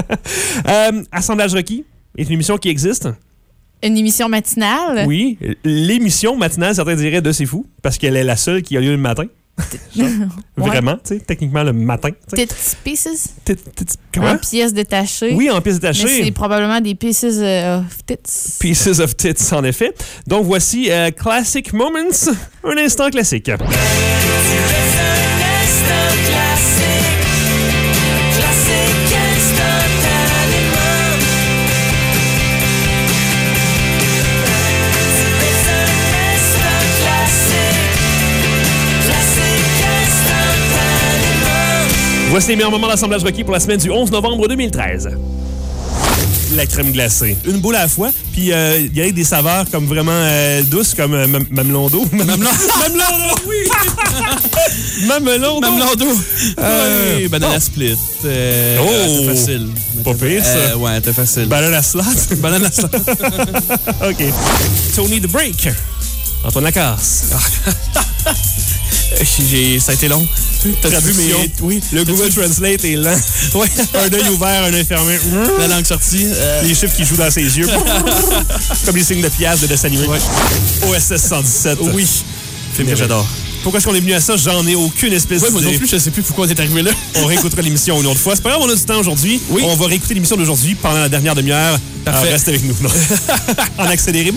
Euh, Assemblage requis est une émission qui existe. Une émission matinale. Oui. L'émission matinale, certains diraient de C'est Fou, parce qu'elle est la seule qui a lieu le matin. Vraiment, tu sais, techniquement le matin. Petites pieces? Comment? En pièces détachées. Oui, en pièces Mais c'est détachées. probablement des pieces euh, of tits. Pieces of tits, en effet. Donc voici euh, Classic Moments, un instant classique. Voici les meilleurs moments d'assemblage requis pour la semaine du 11 novembre 2013. La crème glacée. Une boule à la fois, puis euh, il y a des saveurs comme vraiment euh, douces, comme euh, mam- mamelon d'eau. Mamelon d'eau, oui! Mamelon d'eau. Mamelon d'eau. Euh, Oui, banana split. Euh, Oh. euh, T'es facile. Pas pire, ça. Euh, ouais, t'es facile. Banana slot. banana split. OK. Tony the Break. Antoine Lacasse. Ça a été long. T'as vu mes... Oui. Le Google Translate est lent. Ouais. un œil ouvert, un œil fermé. La langue sortie. euh, Les chiffres qui jouent dans ses yeux. Comme les signes de pièces de dessin animé. OSS 117. oui. Film que j'adore. Pourquoi est-ce qu'on est venu à ça? J'en ai aucune espèce Ouais, moi non plus, je sais plus pourquoi on est arrivé là. On réécoutera l'émission une autre fois. C'est pas grave, on a du temps aujourd'hui. Oui. On va réécouter l'émission d'aujourd'hui pendant la dernière demi-heure. Parfait. Alors, reste avec nous. En accéléré.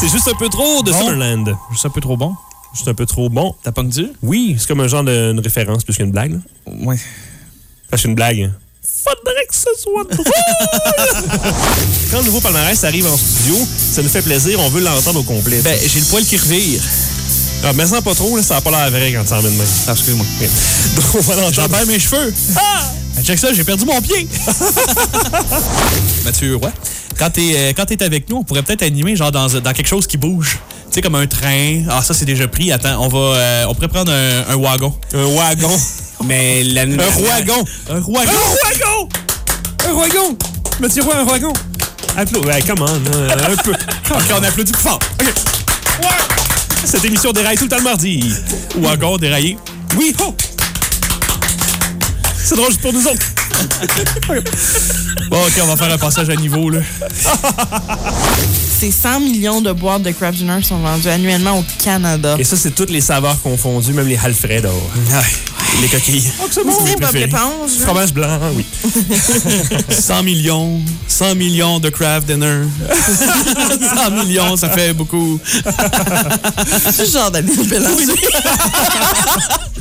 C'est juste un peu trop de. Summerland. C'est un peu trop bon. Juste un peu trop bon. T'as pas dur? Oui, c'est comme un genre de une référence plus qu'une blague. là. Ouais. C'est une blague. Faudrait que ce soit drôle. Quand le nouveau palmarès arrive en studio, ça nous fait plaisir. On veut l'entendre au complet. Ben, j'ai le poil qui revire. Ah, mais sans pas trop, là, ça n'a pas l'air vrai quand tu en mets de même. Ah, excuse-moi. Donc, on va J'en l'entendre. perds mes cheveux. Ah! check ça, j'ai perdu mon pied. Mathieu, ouais. Quand t'es euh, quand t'es avec nous, on pourrait peut-être animer genre dans, dans quelque chose qui bouge. Tu sais, comme un train. Ah, ça, c'est déjà pris. Attends, on va... euh, on pourrait prendre un, un wagon. Un wagon. Mais la... Un rouagon. Un Un wagon. Un rouagon! Monsieur Roy, un rouagon! Applaud. Ouais, come on, un peu. OK, on applaudit plus fort. OK. Cette émission déraille tout le temps le mardi. Wagon déraillé. Oui, oh! C'est drôle juste pour nous autres. Bon, OK, on va faire un passage à niveau, là. C'est 100 millions de boîtes de Kraft Dinner sont vendues annuellement au Canada. Et ça, c'est toutes les saveurs confondues, même les Alfredo. Les coquilles. c'est Bob préférés. l'éponge. là? Fromage blanc, oui. 100 millions. 100 millions de craft dinner. 100 millions, ça fait beaucoup. C'est le genre d'Amélie Bélanger.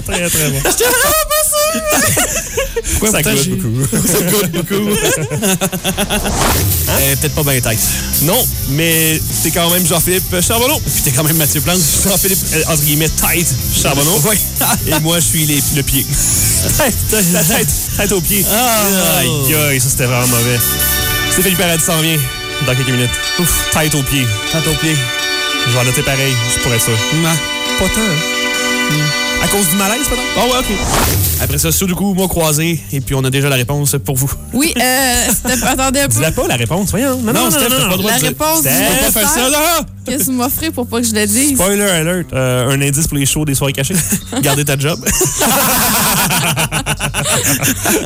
Très, très bon. J'étais vraiment pas. Pourquoi Ça goûte beaucoup. Ça goûte beaucoup. Euh, Peut-être pas bien tête. Non, mais c'est quand même Jean-Philippe Charbonneau. Puis t'es quand même Mathieu Plante. Jean-Philippe, euh, entre guillemets, tête Charbonneau. Et moi, je suis les- le pied. Tête, la tête, tête au pied. Ah. Aïe, aïe, ça c'était vraiment mauvais. Stéphanie Paradis s'en vient dans quelques minutes. Ouf, tête au pied. Tente au pied. Je vais en noter pareil, juste pour être sûr. Non. Pas tant, hein? À cause du malaise, peut-être? Ah ouais, OK. Après ça, Sudoku, mot croisé. Et puis on a déjà la réponse pour vous. Oui, euh, c'était- attendez un peu. Dis-la pas, la réponse, voyons. Non, non, non, Steph, non, pas droit La de dire. réponse du Steph, faire ça, là. Qu'est-ce que tu m'offrais pour pas que je le dise? Spoiler alert, euh, un indice pour les shows des soirées cachées. Garder ta job.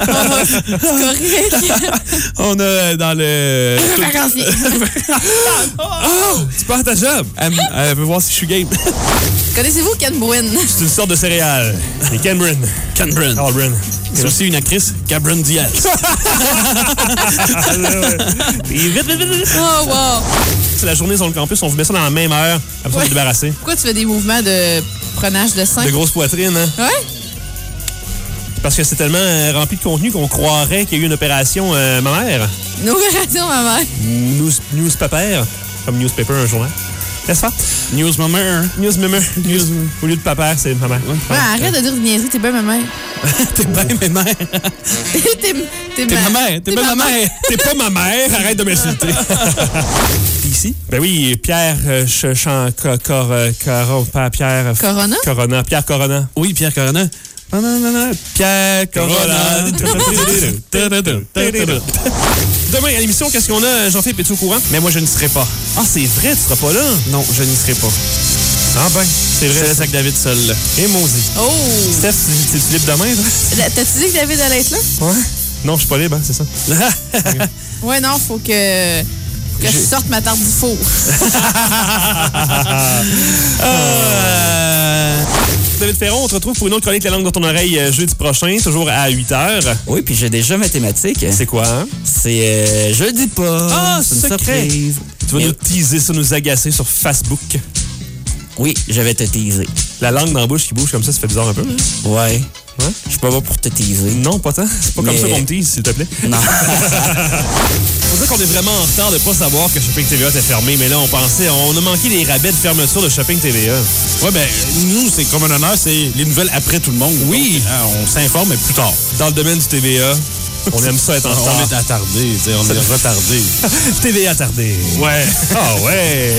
Correct. On a euh, dans le... Vacancier. oh, tu perds ta job. Elle, elle veut voir si je suis game. Connaissez-vous Ken Bruin? C'est une sorte de céréale. Les Cameron. Cameron. Cameron. C'est aussi une actrice, Cameron Diaz. vite, vite, vite, vite. Oh, wow. C'est la journée sur le campus, on vous met ça dans la même heure. Après ça, on Ouais. est débarrassé. Pourquoi tu fais des mouvements de prenage de sein? De grosses poitrines, hein? Ouais? Parce que c'est tellement euh, rempli de contenu qu'on croirait qu'il y a eu une opération euh, mammaire. Une opération, ma mère. News, newspaper. Comme newspaper, un journal. N'est-ce pas? News Mummer. News Mummer. News. Au lieu de papa, c'est maman. Ouais, arrête de dire des niaiseries, t'es bien ma mère. T'es bien ma mère. t'es t'es T'es ma mère. T'es bien ma mère. T'es pas ma mère, arrête de m'insulter. Ici? Ben oui, Pierre euh, Ch- Chan- Co- Cor- euh, Cor- pas Pierre. Corona? Corona. Pierre Corona. Oui, Pierre Corona. Pierre Corona. Demain à l'émission, qu'est-ce qu'on a, Jean-Philippe, es-tu au courant? Mais moi, je ne serai pas. Ah, c'est vrai, tu seras pas là? Non, je n'y serai pas. Ah ben, c'est vrai. laisse avec David seul. là. Et maudit. Oh! Steph, c'est tu libre demain, toi? T'as-tu dit que David allait être là? Ouais. Non, je suis pas libre, hein, c'est ça. Ouais, non, faut que, que je sorte ma tarte du four. Euh, David on te retrouve pour une autre chronique La langue dans ton oreille euh, jeudi prochain, toujours à 8h. Oui, puis j'ai déjà mathématiques. C'est quoi, hein? C'est euh, je le dis pas. Ah, c'est une secret. surprise. Tu vas nous teaser ça, nous agacer sur Facebook. Oui, je vais te teaser. La langue dans la bouche qui bouge comme ça, ça fait bizarre un peu. hein? Ouais. Ouais? Je suis pas là pour te teaser. Non, pas tant. C'est pas comme ça qu'on me tease, s'il te plaît. Non. Faut dire qu'on est vraiment en retard de pas savoir que Shopping TVA était fermé, mais là, on pensait, on a manqué les rabais de fermeture de Shopping TVA. Ouais, ben, nous, c'est comme un honneur, c'est les nouvelles après tout le monde. Oui. Donc, hein, on s'informe, mais plus tard. Dans le domaine du TVA, on aime ça être en On retard. est attardé, tu sais, on est retardé. TVA attardé. Ouais. Ah ouais!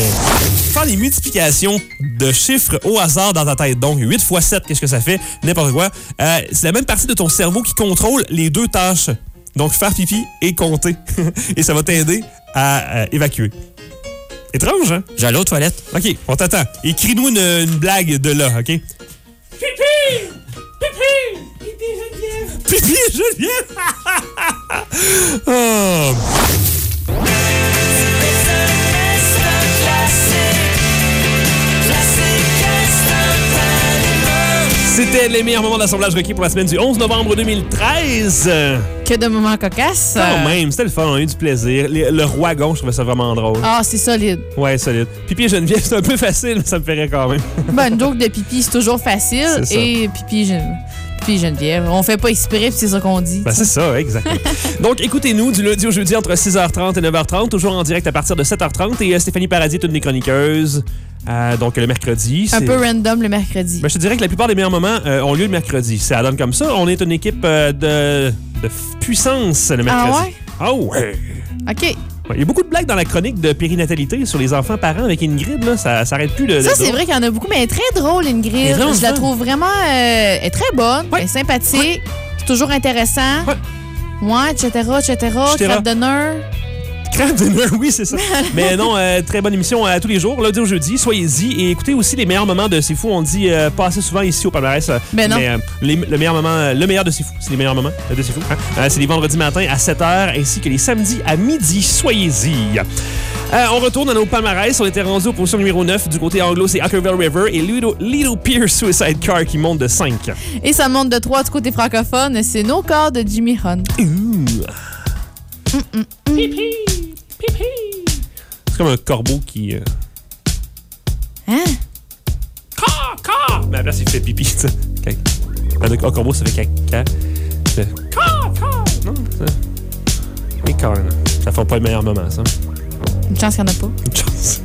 Faire les multiplications de chiffres au hasard dans ta tête. Donc, 8 fois 7, qu'est-ce que ça fait? N'importe quoi. Euh, c'est la même partie de ton cerveau qui contrôle les deux tâches. Donc, faire pipi et compter. et ça va t'aider à euh, évacuer. Étrange, hein? J'allais aux toilettes. OK, on t'attend. Écris-nous une, une blague de là, OK? Pipi! Pipi! Pipi Geneviève! Pipi Geneviève! oh. C'était les meilleurs moments d'assemblage requis pour la semaine du 11 novembre 2013. Que de moments cocasses. Quand même, c'était le fun, on a eu du plaisir. Le, le roi gauche, je trouvais ça vraiment drôle. Ah, c'est solide. Ouais, solide. Pipi et Geneviève, c'est un peu facile, mais ça me ferait quand même. Une joke de pipi, c'est toujours facile. Et pipi, Gen- pipi Geneviève. On fait pas exprès, puis c'est ça qu'on dit. Ben, c'est ça, exactement. Donc, écoutez-nous du lundi au jeudi entre 6h30 et 9h30, toujours en direct à partir de 7h30. Et euh, Stéphanie Paradis est une des chroniqueuses. Euh, donc, le mercredi. Un peu random le mercredi. Ben, je te dirais que la plupart des meilleurs moments euh, ont lieu le mercredi. Ça donne comme ça. On est une équipe de, de puissance le mercredi. ouais? Ah ouais? OK. Il y a beaucoup de blagues dans la chronique de périnatalité sur les enfants parents avec Ingrid. Là. Ça s'arrête plus de. Ça, c'est vrai qu'il y en a beaucoup, mais elle est très drôle, Ingrid. Je la trouve vraiment. euh, elle est très bonne, Ouais. elle est sympathique, c'est toujours intéressant. Ouais. Ouais, etc., etc. Etc. D'honneur. Oui, c'est ça. Mais non, euh, très bonne émission à tous les jours, lundi au jeudi. Soyez-y et écoutez aussi les meilleurs moments de C'est Fou. On dit euh, pas assez souvent ici au palmarès. euh, Ben non. Mais euh, les- le, meilleur moment, euh, le meilleur de C'est Fou, c'est les meilleurs moments euh, de C'est Fou. hein. Euh, c'est les vendredis matins à 7h ainsi que les samedis à midi. Soyez-y. Euh, on retourne à nos palmarès. On était rendu aux positions numéro 9. Du côté anglo, c'est Hackerville River et Little, Little Pierce Suicide Car qui monte de 5. Et ça monte de 3 du côté francophone. C'est No Corps de Jimmy Hunt. C'est comme un corbeau qui. euh, Hein? Car! Mais à la place, il fait pipi, tu sais. Un corbeau, ça fait caca. Non, ça. Là. Ça fait pas le meilleur moment, ça. Une chance qu'il n'y en a pas. Une chance.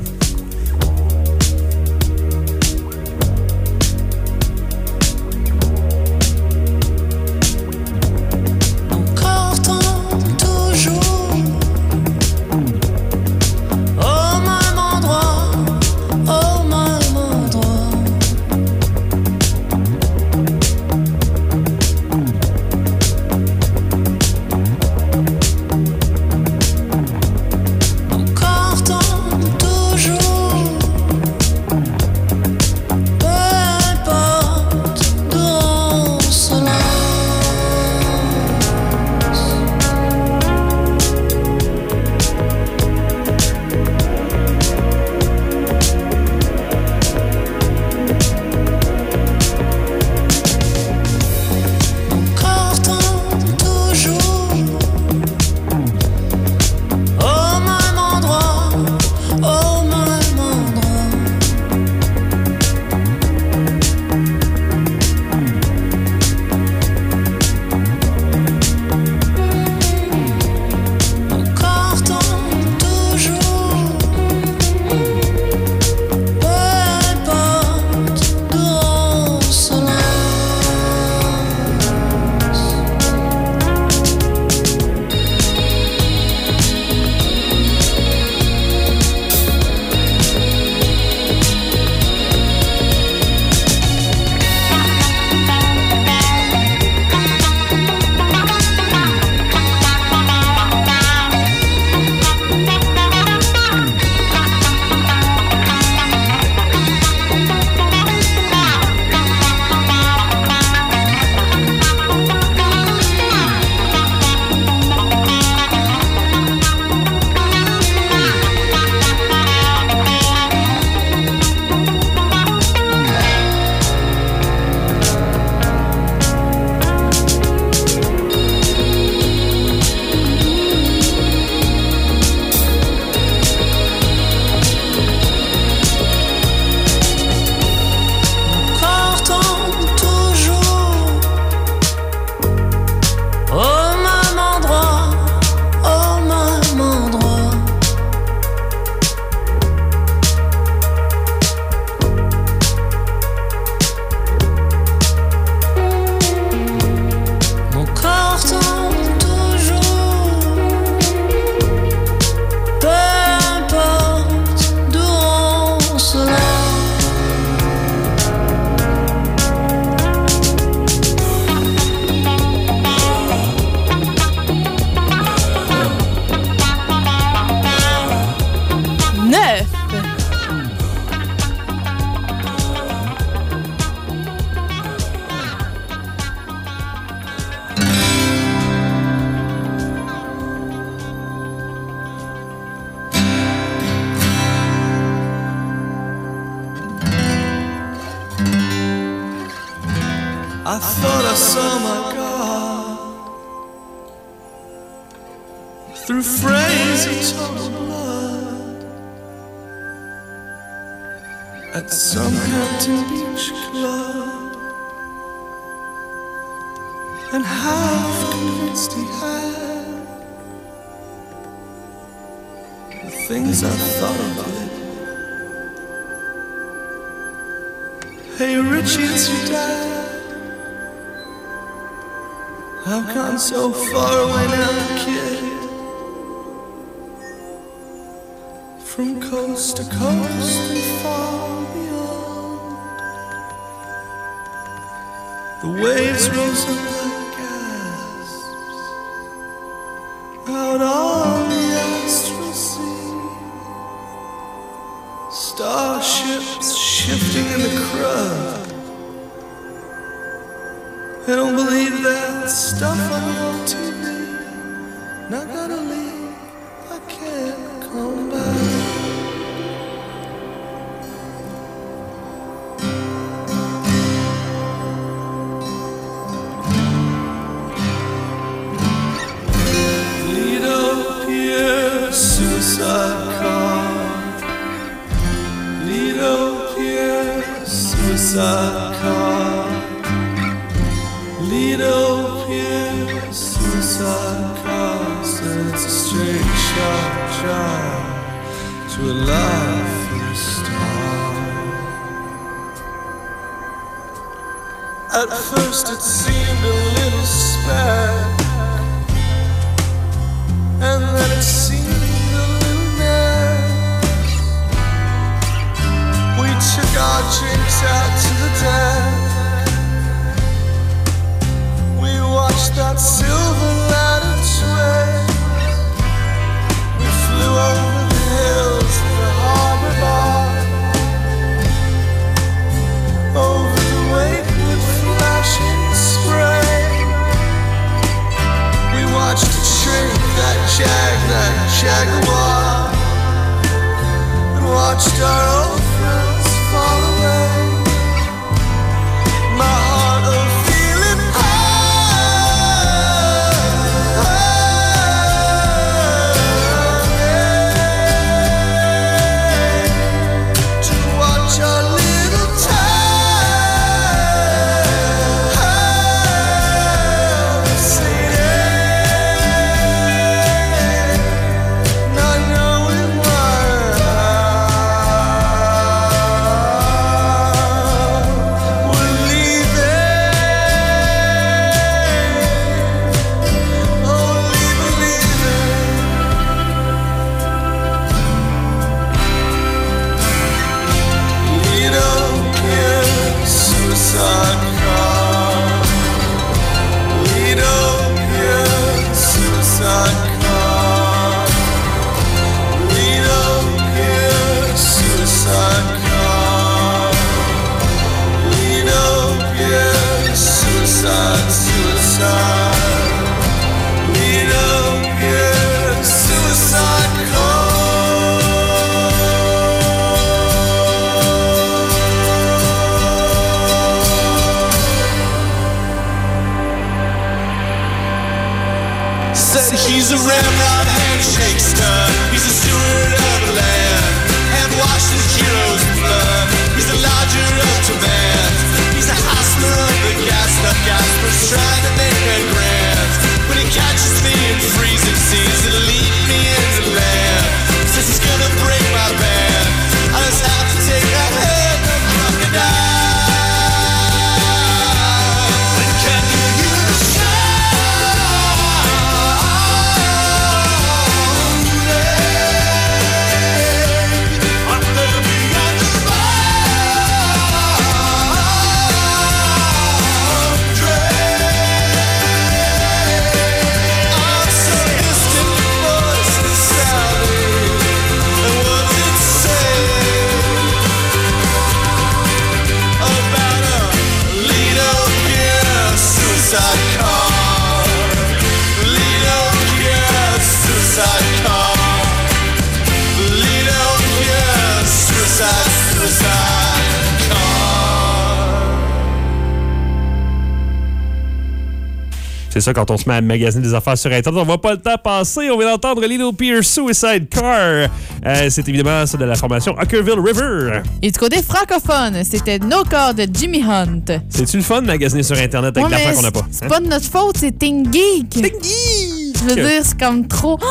C'est ça, quand on se met à magasiner des affaires sur Internet, on voit pas le temps passer. On vient d'entendre Little Peer Suicide Car. Euh, c'est évidemment ça de la formation Huckerville River. Et du côté francophone, c'était No Car de Jimmy Hunt. C'est-tu le fun de magasiner sur Internet avec Ouais, l'affaire qu'on n'a pas? C'est hein? pas de notre faute, c'est Think Geek. Je veux dire, c'est comme trop. Ah!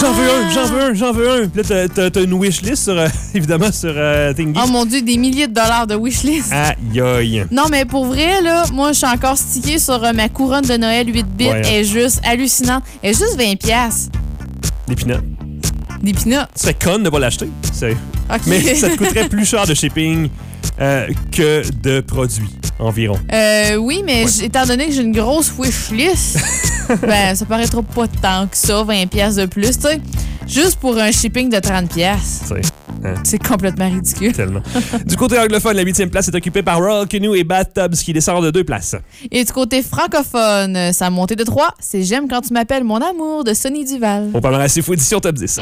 J'en veux un, Ah! j'en veux un, j'en veux un. Puis là, t'as- une wishlist, sur, euh, évidemment, sur euh, Thingy. Oh mon dieu, des milliers de dollars de wishlist. Aïe, aïe. Non, mais pour vrai, là, moi, je suis encore stickée sur euh, ma couronne de Noël 8 bits. Ouais, hein. Elle est juste hallucinante. Elle est juste 20 pièces. Des peanuts. Des peanuts. Serais con de ne pas l'acheter. C'est-. Mais ça te coûterait plus cher de shipping euh, que de produits, environ. Euh, oui, mais étant donné que j'ai une grosse wishlist, ben, ça paraîtra pas tant que ça, 20 pièces de plus, tu sais. Juste pour un shipping de 30 pièces. Hein, C'est complètement ridicule. tellement. du côté anglophone, la huitième place est occupée par Royal Canoe et Bathtubs qui descendent de deux places. Et du côté francophone, euh, ça a monté de 3. C'est J'aime quand tu m'appelles mon amour de Sonny Duval. Palmarès, c'est fou édition top 10.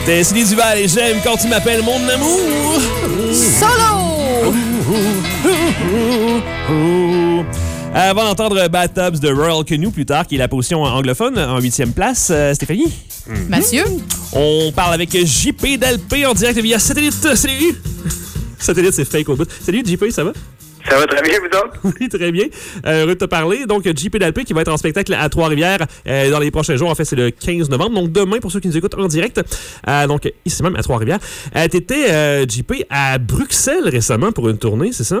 C'était Cindy Duval et j'aime quand tu m'appelles mon amour. Solo! Avant d'entendre Bathtubs de Royal Canoe plus tard, qui est la position anglophone en huitième place, euh, Stéphanie? Mathieu? On parle avec JP Delpé en direct via satellite. Salut! Satellite, c'est fake au bout. Salut JP, ça va? Ça va très bien, vous autres? Oui, très bien. Euh, heureux de te parler. Donc, JP Dalpé qui va être en spectacle à Trois-Rivières euh, dans les prochains jours. En fait, c'est le 15 novembre. Donc, demain, pour ceux qui nous écoutent en direct. Euh, donc, ici même à Trois-Rivières. Euh, tu étais, JP, à Bruxelles récemment pour une tournée, c'est ça?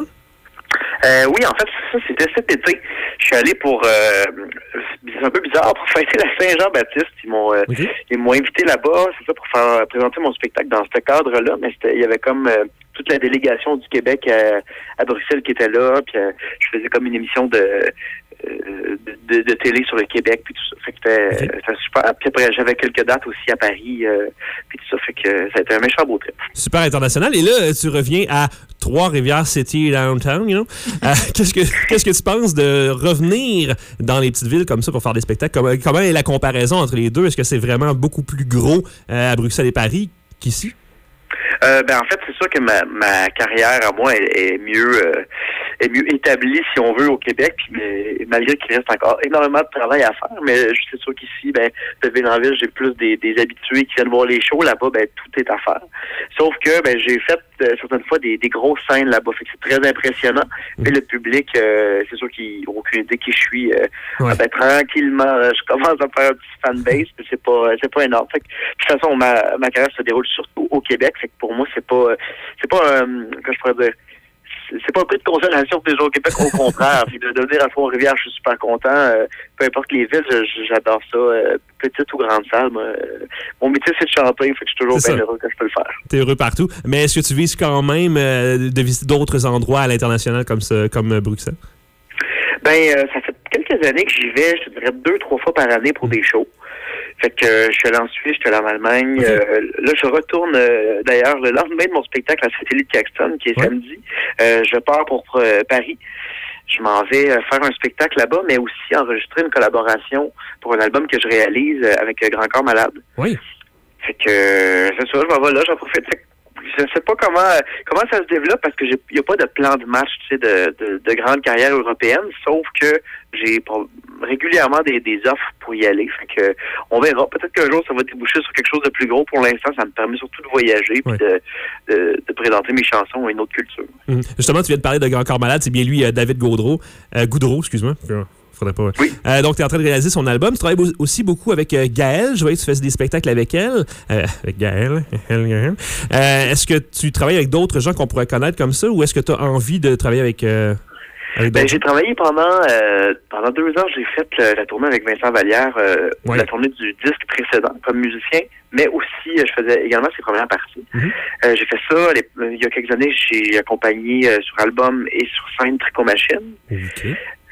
Oui, en fait, ça, c'était cet été. Je suis allé pour... C'est un peu bizarre, pour fêter la Saint-Jean-Baptiste. Ils m'ont ils m'ont invité là-bas, c'est ça, pour faire présenter mon spectacle dans ce cadre-là. Mais il y avait comme toute la délégation du Québec à, à Bruxelles qui était là. Puis euh, je faisais comme une émission de, euh, de, télé sur le Québec, puis tout ça. Fait que c'était c'était super. Puis après, j'avais quelques dates aussi à Paris, euh, puis tout ça. Fait que ça a été un méchant beau trip. Super international. Et là, tu reviens à Trois-Rivières City Downtown, you know? Euh, qu'est-ce, que, qu'est-ce que tu penses de revenir dans les petites villes comme ça pour faire des spectacles? Comment, comment est la comparaison entre les deux? Est-ce que c'est vraiment beaucoup plus gros euh, à Bruxelles et Paris qu'ici? Euh, ben en fait, c'est sûr que ma, ma carrière à moi est, est mieux euh, est mieux établie si on veut au Québec, puis mais, malgré qu'il reste encore énormément de travail à faire, mais je sûr qu'ici, ben de ville en ville, j'ai plus des, des habitués qui viennent voir les shows là-bas, ben tout est à faire. Sauf que ben j'ai fait euh, certaines fois des, des grosses scènes là-bas, c'est très impressionnant. Mais le public, euh, c'est sûr qu'ils n'ont aucune idée qui je suis. Euh, Ouais. ah, ben, tranquillement, euh, je commence à faire un petit fanbase, mais c'est pas c'est pas énorme. Fait que, de toute façon, ma, ma carrière se déroule surtout au Québec, fait que pour moi, c'est pas c'est pas un que je pourrais dire. C'est- pas un prix de consolation pour les gens au Québec, au contraire. Puis de devenir à Trois-Rivières, je suis super content. Euh, peu importe les villes, j'adore ça. Euh, petite ou grande salle, moi, euh, mon métier, c'est de chanter, fait que je suis toujours bien ça. heureux que je peux le faire. T'es heureux partout. Mais est-ce que tu vises quand même de visiter d'autres endroits à l'international comme, comme Bruxelles? Ben, ça fait quelques années que j'y vais, je dirais deux, trois fois par année pour des shows. Fait que euh, je suis allé en Suisse, je suis allé en Allemagne. Euh, là, je retourne euh, d'ailleurs le lendemain de mon spectacle à Satellite Caxton, qui est Ouais. samedi. Euh, je pars pour euh, Paris. Je m'en vais euh, faire un spectacle là-bas, mais aussi enregistrer une collaboration pour un album que je réalise avec Grand Corps Malade. Oui. Fait que c'est ça, je m'en vais là, j'en profite. Je sais pas comment comment ça se développe parce que j'ai il y a pas de plan de match, tu sais, de, de, de grande carrière européenne, sauf que j'ai régulièrement des, des offres pour y aller. Fait que on verra. Peut-être qu'un jour ça va déboucher sur quelque chose de plus gros. Pour l'instant, ça me permet surtout de voyager puis de, de, de présenter mes chansons à une autre culture. Mhm. Justement, tu viens de parler de Grand Corps Malade. C'est bien lui, euh, David Gaudreau. Euh, Goudreau, excuse-moi. Euh, Faudrait pas. Euh, donc, tu es en train de réaliser son album. Tu travailles aussi beaucoup avec euh, Gaëlle. Je voyais que tu faisais des spectacles avec elle. Euh, avec Gaëlle. Euh, est-ce que tu travailles avec d'autres gens qu'on pourrait connaître comme ça ou est-ce que tu as envie de travailler avec, avec Ben, j'ai travaillé pendant pendant deux ans. J'ai fait le- la tournée avec Vincent Vallière, Ouais. la tournée du disque précédent comme musicien, mais aussi je faisais également ses premières parties. Mhm. J'ai fait ça les- il y a quelques années. J'ai accompagné sur album et sur scène Tricot Machine.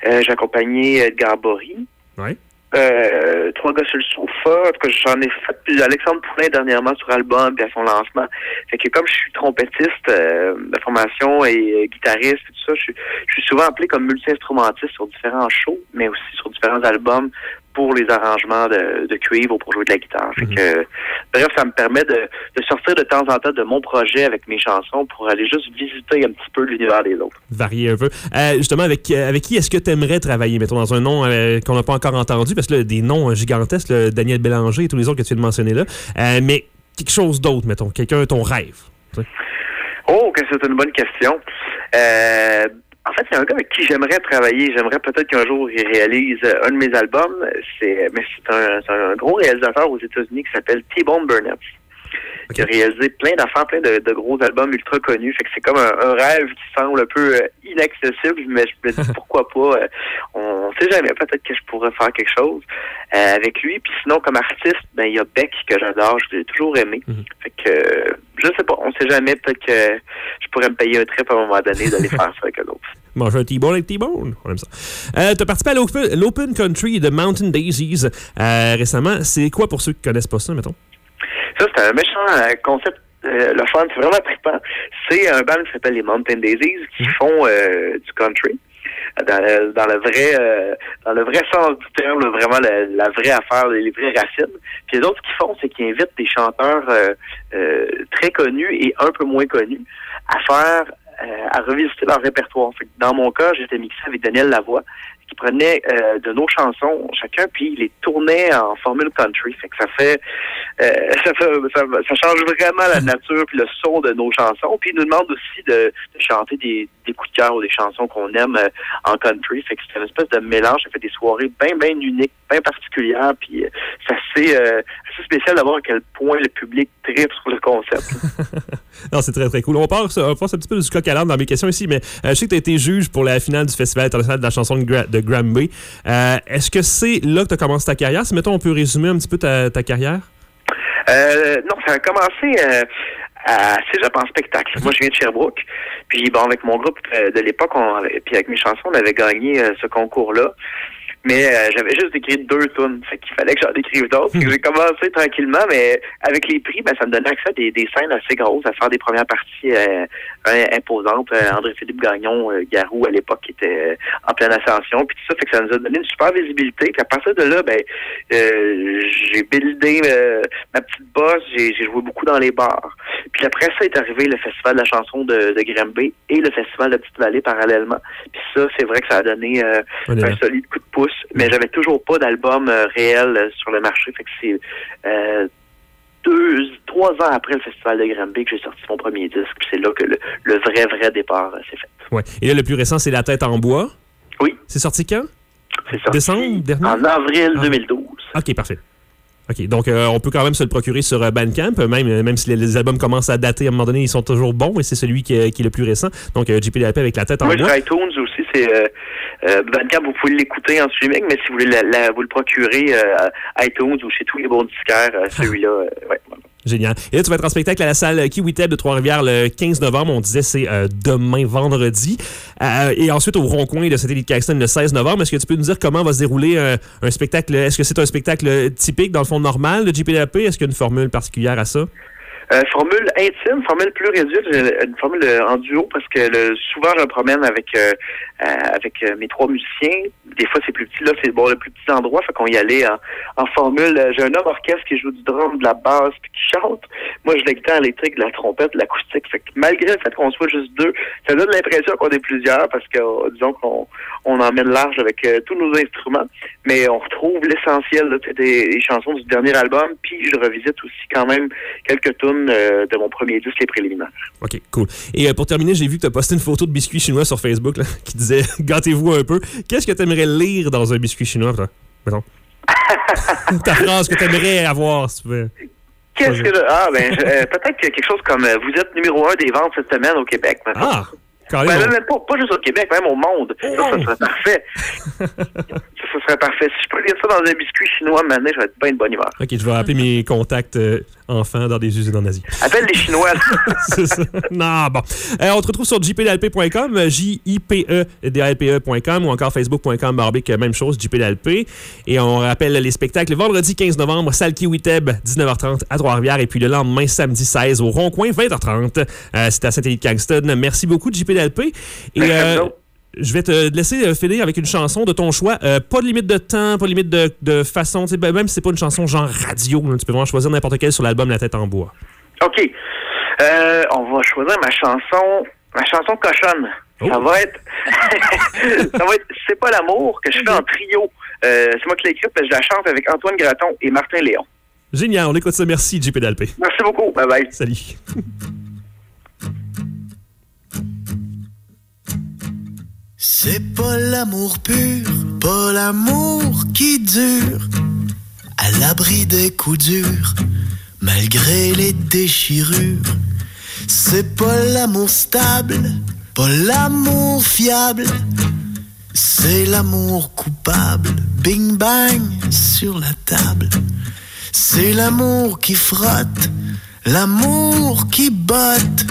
Euh, j'ai accompagné Edgar Bory. Ouais. Euh, trois gars sur le sofa. En tout cas, j'en ai fait puis Alexandre Poulain dernièrement sur album puis à son lancement. Fait que comme je suis trompettiste euh, de formation et euh, guitariste et tout ça, je suis, je suis souvent appelé comme multi-instrumentiste sur différents shows, mais aussi sur différents albums pour les arrangements de, de cuivre ou pour jouer de la guitare. Fait que, bref, ça me permet de, de sortir de temps en temps de mon projet avec mes chansons pour aller juste visiter un petit peu l'univers des autres. varier un peu. Euh, justement, avec, euh, avec qui est-ce que tu aimerais travailler, mettons, dans un nom euh, qu'on n'a pas encore entendu, parce que là, des noms gigantesques, là, Daniel Bélanger et tous les autres que tu viens de mentionner là, Euh, mais quelque chose d'autre, mettons, quelqu'un, ton rêve. Oh, que c'est une bonne question. Euh, en fait, a un gars avec qui j'aimerais travailler. J'aimerais peut-être qu'un jour il réalise euh, un de mes albums. C'est, mais c'est un, c'est un gros réalisateur aux États-Unis qui s'appelle T-Bone Burnett. Qui a réalisé plein d'affaires, plein de, de gros albums ultra connus. Fait que c'est comme un, un rêve qui semble un peu euh, inaccessible, mais je me dis pourquoi pas. euh, on sait jamais. Peut-être que je pourrais faire quelque chose euh, avec lui. Puis sinon, comme artiste, ben il y a Beck que j'adore. Je l'ai toujours aimé. Fait que euh, je sais pas. On sait jamais. Peut-être que je pourrais me payer un trip à un moment donné d'aller faire ça avec l'autre. Manger un T-bone avec T-bone. On aime ça. Euh, tu as participé à l'Open Country de Mountain Daisies récemment. C'est quoi pour ceux qui connaissent pas ça, mettons? Ça, c'est un méchant euh, concept. euh, le fun, c'est vraiment trippant. C'est un band qui s'appelle les Mountain Daisies qui font euh, du country. Dans le, dans le vrai euh, dans le vrai sens du terme, là, vraiment la, la vraie affaire, les, les vraies racines. Puis les autres, ce qu'ils font, c'est qu'ils invitent des chanteurs très connus et un peu moins connus à faire à revisiter leur répertoire. Fait que dans mon cas, j'étais mixé avec Daniel Lavoie, qui prenait euh, de nos chansons chacun, puis il les tournait en formule country. Fait que ça fait, euh, ça, change vraiment la nature puis le son de nos chansons. Puis il nous demande aussi de, chanter des, coups de cœur ou des chansons qu'on aime euh, en country. Fait que c'est une espèce de mélange. Ça fait des soirées bien, bien uniques, bien particulières. Puis euh, c'est assez, euh, assez spécial d'avoir à quel point le public tripe sur le concept. Non, c'est très, très cool. On passe, on passe un petit peu du coq à dans mes questions ici, mais je sais que tu as été juge pour la finale du Festival international de la chanson de, Gra de Granby. Euh, Est-ce que c'est là que tu as commencé ta carrière? Si, mettons, on peut résumer un petit peu ta, ta carrière? Euh, non, ça a commencé euh, à Cégep en spectacle. Moi, je viens de Sherbrooke. Puis, bon, avec mon groupe euh, de l'époque, puis avec mes chansons, on avait gagné euh, ce concours-là. Mais euh, j'avais juste écrit deux tunes. Fait qu'il fallait que j'en écrive d'autres. Que J'ai commencé tranquillement, mais avec les prix, ben, ça me donnait accès à des, des scènes assez grosses, à faire des premières parties euh, imposantes. Euh, André-Philippe Gagnon, euh, Garou, à l'époque, qui était en pleine ascension. Puis tout ça, fait que ça nous a donné une super visibilité. Puis à partir de là, ben, euh, j'ai buildé ma petite bosse. J'ai joué beaucoup dans les bars. Puis après ça est arrivé le Festival de la chanson de, de et le Festival de Petite-Vallée parallèlement. Puis ça, c'est vrai que ça a donné euh, Un solide coup de pouce. Mais j'avais toujours pas d'album euh, réel euh, sur le marché. Fait que c'est euh, deux, trois ans après le Festival de Granby que j'ai sorti mon premier disque. C'est là que le, le vrai, vrai départ euh, s'est fait. Ouais. Et là, le plus récent, c'est La tête en bois. Oui. C'est sorti quand? C'est sorti Décembre dernier? en avril Ah. 2012. OK, parfait. OK, donc euh, on peut quand même se le procurer sur euh, Bandcamp, même, même si les, les albums commencent à dater à un moment donné, ils sont toujours bons et c'est celui qui, est- qui est le plus récent. Donc euh, JP avec La tête en Moi, bois. iTunes c'est euh, euh, vous pouvez l'écouter en streaming, mais si vous voulez la- la- vous le procurer euh, à iTunes ou chez tous les bons disquaires, euh, celui-là, ouais. Génial. Et là, tu vas être en spectacle à la salle Kiwi-Teb de Trois-Rivières le 15 novembre. On disait c'est euh, demain, vendredi. Euh, et ensuite au Rond-Coin de Satellite Caxton le 16 novembre. Est-ce que tu peux nous dire comment va se dérouler un spectacle? Est-ce que c'est un spectacle typique, dans le fond, normal de JPDAP? Est-ce qu'il y a une formule particulière à ça? Euh, formule intime, formule plus réduite, une formule en duo parce que le- souvent je me promène avec euh, euh, avec euh, mes trois musiciens. Des fois c'est plus petit, là c'est bon le plus petit endroit, fait qu'on y allait en, en formule. euh, J'ai un homme orchestre qui joue du drum, de la basse, puis qui chante. Moi je guitare électrique, de la trompette, de l'acoustique. Fait que malgré le fait qu'on soit juste deux, ça donne l'impression qu'on est plusieurs parce que euh, disons qu'on on emmène large avec tous nos instruments, mais on retrouve l'essentiel des, chansons du dernier album, puis je revisite aussi quand même quelques tunes euh, de mon premier disque, les préliminaires. OK, cool. Et pour terminer, j'ai vu que tu as posté une photo de biscuits chinois sur Facebook là, Gâtez-vous un peu. Qu'est-ce que tu aimerais lire dans un biscuit chinois, toi? Mettons. Ta phrase que tu aimerais avoir, si tu veux. Qu'est-ce que. Ah, ben, euh, peut-être que quelque chose comme euh, vous êtes numéro un des ventes cette semaine au Québec. maintenant. Ah! Ben, Carrément. même pas, pas juste au Québec, même au monde. Ça, ça serait parfait. ça, serait parfait. Si je peux lire ça dans un biscuit chinois, maintenant, je vais être bien de bonne humeur. OK, je vais appeler mes contacts euh, enfants dans des usines en Asie. Appelle les Chinois. C'est ça. Non, bon. Euh, on te retrouve sur jpdalp.com, J-I-P-E-D-A-L-P-E.com ou encore facebook.com, barbic, même chose, jpdalp. Et on rappelle les spectacles. Vendredi 15 novembre, salle Kiwi-Teb, 19h30 à Trois-Rivières. Et puis le lendemain, samedi 16 au Rond-Coin, 20h30. Euh, C'est à Saint-Élie-Kingston. Merci beaucoup, JPDalp. Et Je vais te laisser euh, finir avec une chanson de ton choix. Euh, pas de limite de temps, pas de limite de, de façon. Ben, même si c'est pas une chanson genre radio, là, tu peux vraiment choisir n'importe quelle sur l'album La tête en bois. OK. Euh, on va choisir ma chanson, ma chanson cochonne. Ça va être, ça va être C'est pas l'amour que je fais en trio. Euh, c'est moi qui l'ai écrite, je la chante avec Antoine Graton et Martin Léon. Génial, on écoute ça. Merci, JP Dalpé. Merci beaucoup. Bye bye. Salut. C'est pas l'amour pur, pas l'amour qui dure, à l'abri des coups durs, malgré les déchirures. C'est pas l'amour stable, pas l'amour fiable, c'est l'amour coupable, bing bang sur la table. C'est l'amour qui frotte, l'amour qui botte.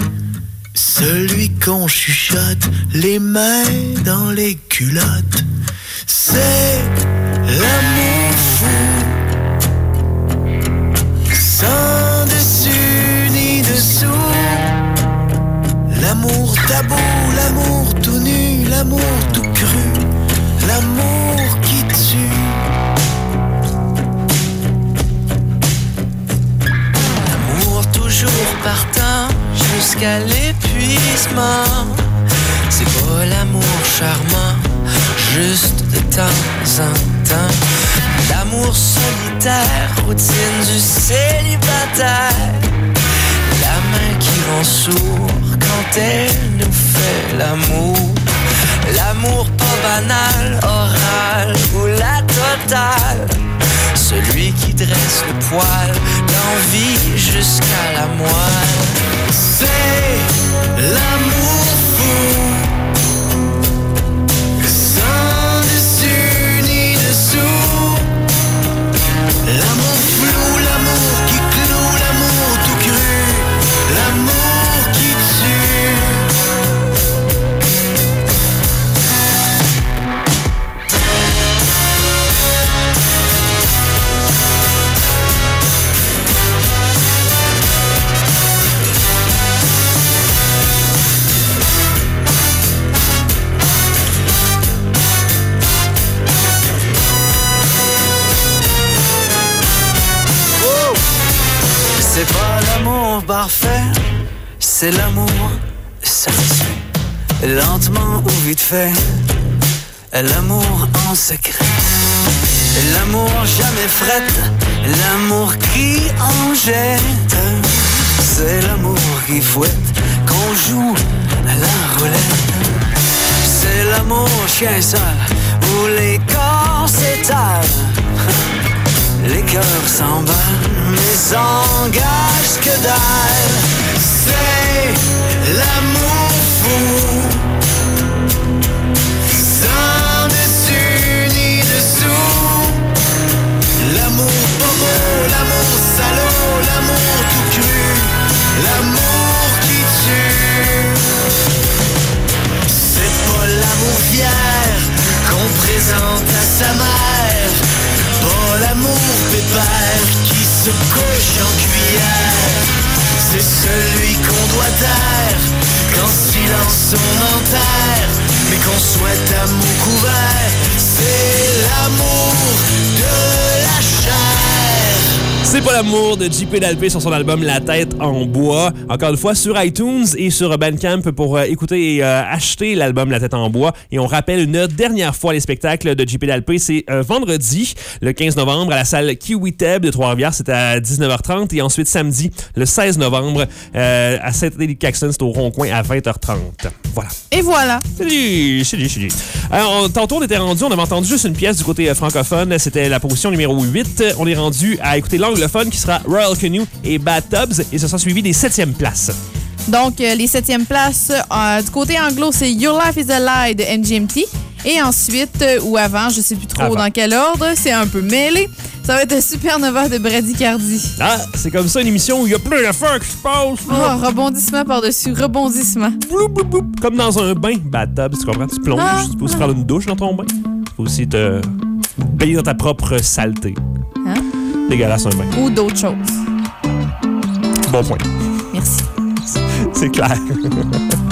Celui qu'on chuchote, les mains dans les culottes, c'est l'amour fou. Sans dessus ni dessous, l'amour tabou, l'amour tout nu, l'amour tout cru, l'amour qui tue. L'amour toujours partant jusqu'à l'épuisement. C'est pas l'amour charmant, juste de temps en temps. L'amour solitaire, routine du célibataire. La main qui rend sourd quand elle nous fait l'amour. L'amour pas banal, oral ou la totale. Celui qui dresse le poil, l'envie jusqu'à la moelle. C'est l'amour fou. Parfait, c'est l'amour satisfait. Lentement ou vite fait, l'amour en secret. L'amour jamais frette, l'amour qui en jette. C'est l'amour qui fouette, qu'on joue à la roulette. C'est l'amour chien sale, où les corps s'étalent. Les cœurs s'emballent, mais s'engagent que dalle. C'est l'amour fou. Sans dessus ni dessous. L'amour bobo, l'amour salaud, l'amour tout cru. L'amour qui tue. C'est pas l'amour fier qu'on présente à sa mère. Pas l'amour pépère en cuillère. C'est celui qu'on doit taire qu'en silence on enterre. Mais qu'on souhaite à mots couvert. C'est l'amour de la chair. C'est pas l'amour de JP Dalpé sur son album La tête en bois. Encore une fois, sur iTunes et sur Bandcamp pour euh, écouter et euh, acheter l'album La tête en bois. Et on rappelle une dernière fois les spectacles de JP Dalpé. C'est euh, vendredi, le 15 novembre, à la salle Kiwi Teb de Trois-Rivières. C'est à 19h30. Et ensuite, samedi, le 16 novembre, à Saint-Élie-Caxton. C'est au Rond-Coin à 20h30. Voilà. Et voilà. Salut, salut, salut. Alors, tantôt, on était rendu, on avait entendu juste une pièce du côté francophone. C'était la position numéro 8. On est rendu à écouter qui sera Royal Canoe et Bad Tubs. Et ce sera suivi des septièmes places. Donc, euh, les septièmes places, euh, du côté anglo, c'est Your Life is a Lie de NGMT. Et ensuite, euh, ou avant, je sais plus trop Avant. dans quel ordre, c'est un peu mêlé. Ça va être Supernova de Brady Cardi. Ah, c'est comme ça une émission où il y a plein d'affaires qui se passent. Oh, rebondissement par-dessus rebondissement. Comme dans un bain, Bad Tubs, tu comprends? Tu plonges, Ah. tu peux aussi prendre une douche dans ton bain. Tu peux aussi te baigner dans ta propre saleté. Dégueulasse un bain. Ou d'autres choses. Bon point. Merci. C'est clair.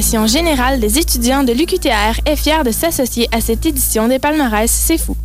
Générale des étudiants de l'UQTR est fière de s'associer à cette édition des palmarès C'est fou.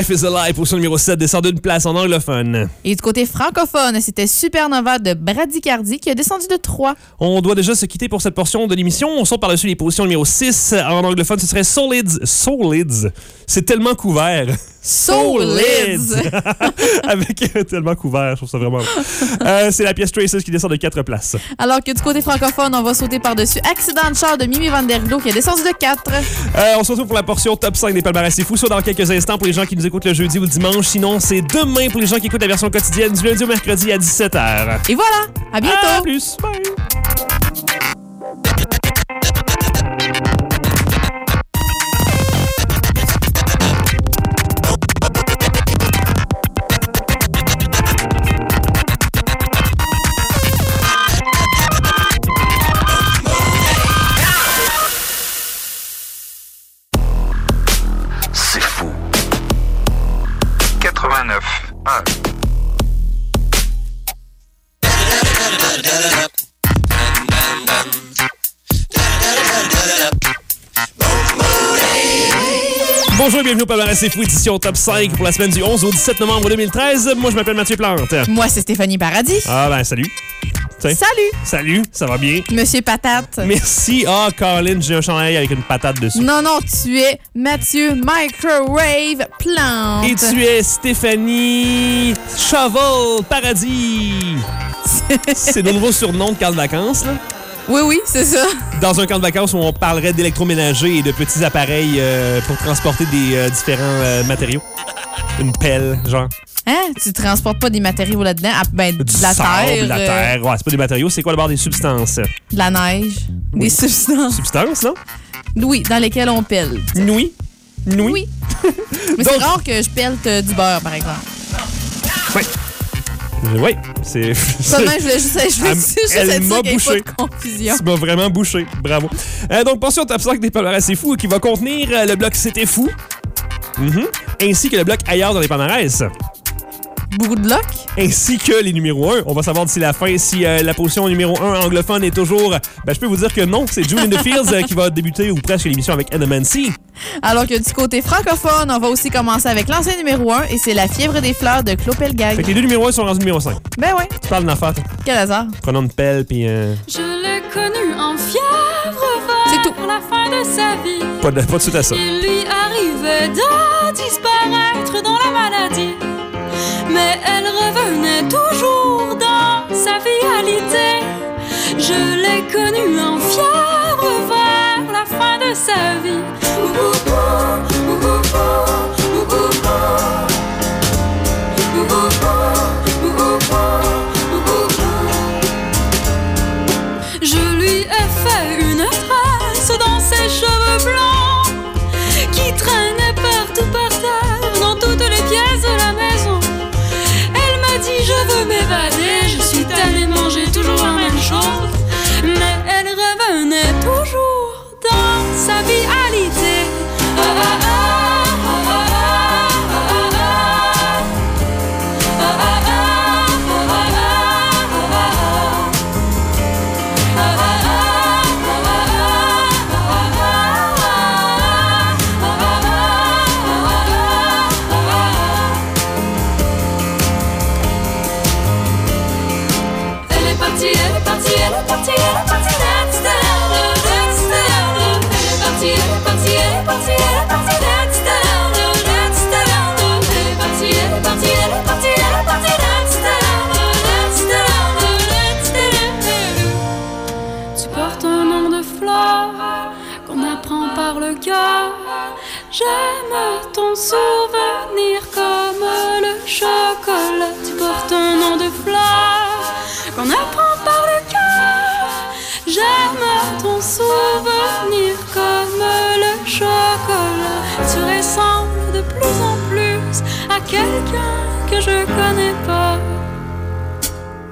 Life is a Lie, position numéro 7, descend d'une place en anglophone. Et du côté francophone, c'était Supernova de Bradycardie qui a descendu de 3. On doit déjà se quitter pour cette portion de l'émission. On saute par-dessus les positions numéro 6. En anglophone, ce serait Solids. Solids. C'est tellement couvert. Solids. Avec tellement couvert, je trouve ça vraiment. Euh, c'est la pièce Traces qui descend de 4 places. Alors que du côté francophone, on va sauter par-dessus Accident de char de Mimi Van Der Rideau qui a descendu de 4. Euh, on se retrouve pour la portion top 5 des palmarès c'est fou, soit dans quelques instants pour les gens qui nous écoutent le jeudi ou le dimanche. Sinon, c'est demain pour les gens qui écoutent la version quotidienne du lundi au mercredi à 17h. Et voilà, à bientôt. À plus. Bye. Bienvenue au palmarès fou, édition top 5 pour la semaine du 11 au 17 novembre 2013. Moi, je m'appelle Mathieu Plante. Moi, c'est Stéphanie Paradis. Ah ben, salut. Tiens. Salut, Salut, ça va bien? Monsieur Patate. Merci. Ah, Caroline, j'ai un chandail avec une patate dessus. Non, non, tu es Mathieu Microwave Plante. Et tu es Stéphanie Shovel Paradis. C'est nos nouveaux surnoms de de vacances, là. Oui, oui, c'est ça. Dans un camp de vacances où on parlerait d'électroménager et de petits appareils euh, pour transporter des euh, différents euh, matériaux. Une pelle, genre. Hein? Tu transportes pas des matériaux là-dedans? Ah, ben, de la sable, terre. de la terre. Ouais, c'est pas des matériaux, c'est quoi d'abord des substances? de la neige. Des substances. Substances, non? Oui, dans lesquelles on pèle. Oui. Oui. Oui. Mais c'est rare que je pèle du beurre, par exemple. Oui. Oui, c'est. Seulement, je voulais juste, je voulais Elle- juste elle m'a bouché. pas de confusion. Tu m'as vraiment bouché. Bravo. Euh, donc, portion top 5 des palmarès c'est fou qui va contenir euh, le bloc C'était fou. Mhm. Ainsi que le bloc Ailleurs dans les palmarès. Beaucoup de blocs. Ainsi que les numéros 1. On va savoir d'ici la fin si euh, la position numéro 1 anglophone est toujours. Ben, je peux vous dire que non, c'est Julie in the Fields euh, qui va débuter ou presque l'émission avec Enemancy. Alors que du côté francophone, on va aussi commencer avec l'ancien numéro 1 et c'est La fièvre des fleurs de Claude Fait Pelgag. que les deux numéros 1 sont rendus numéro 5. Ben ouais, Tu parles d'une affaire, toi. quel hasard. Prenons une pelle, puis. euh, Je l'ai connu en fièvre C'est tout. la fin de sa vie. pas, de, pas de suite à ça. Il lui arrivait de disparaître dans la maladie. Mais elle revenait toujours dans sa vitalité. Je l'ai connue en fièvre vers la fin de sa vie. J'aime ton souvenir comme le chocolat. Tu portes un nom de fleur qu'on apprend par le cœur. J'aime ton souvenir comme le chocolat. Tu ressembles de plus en plus à quelqu'un que je connais pas.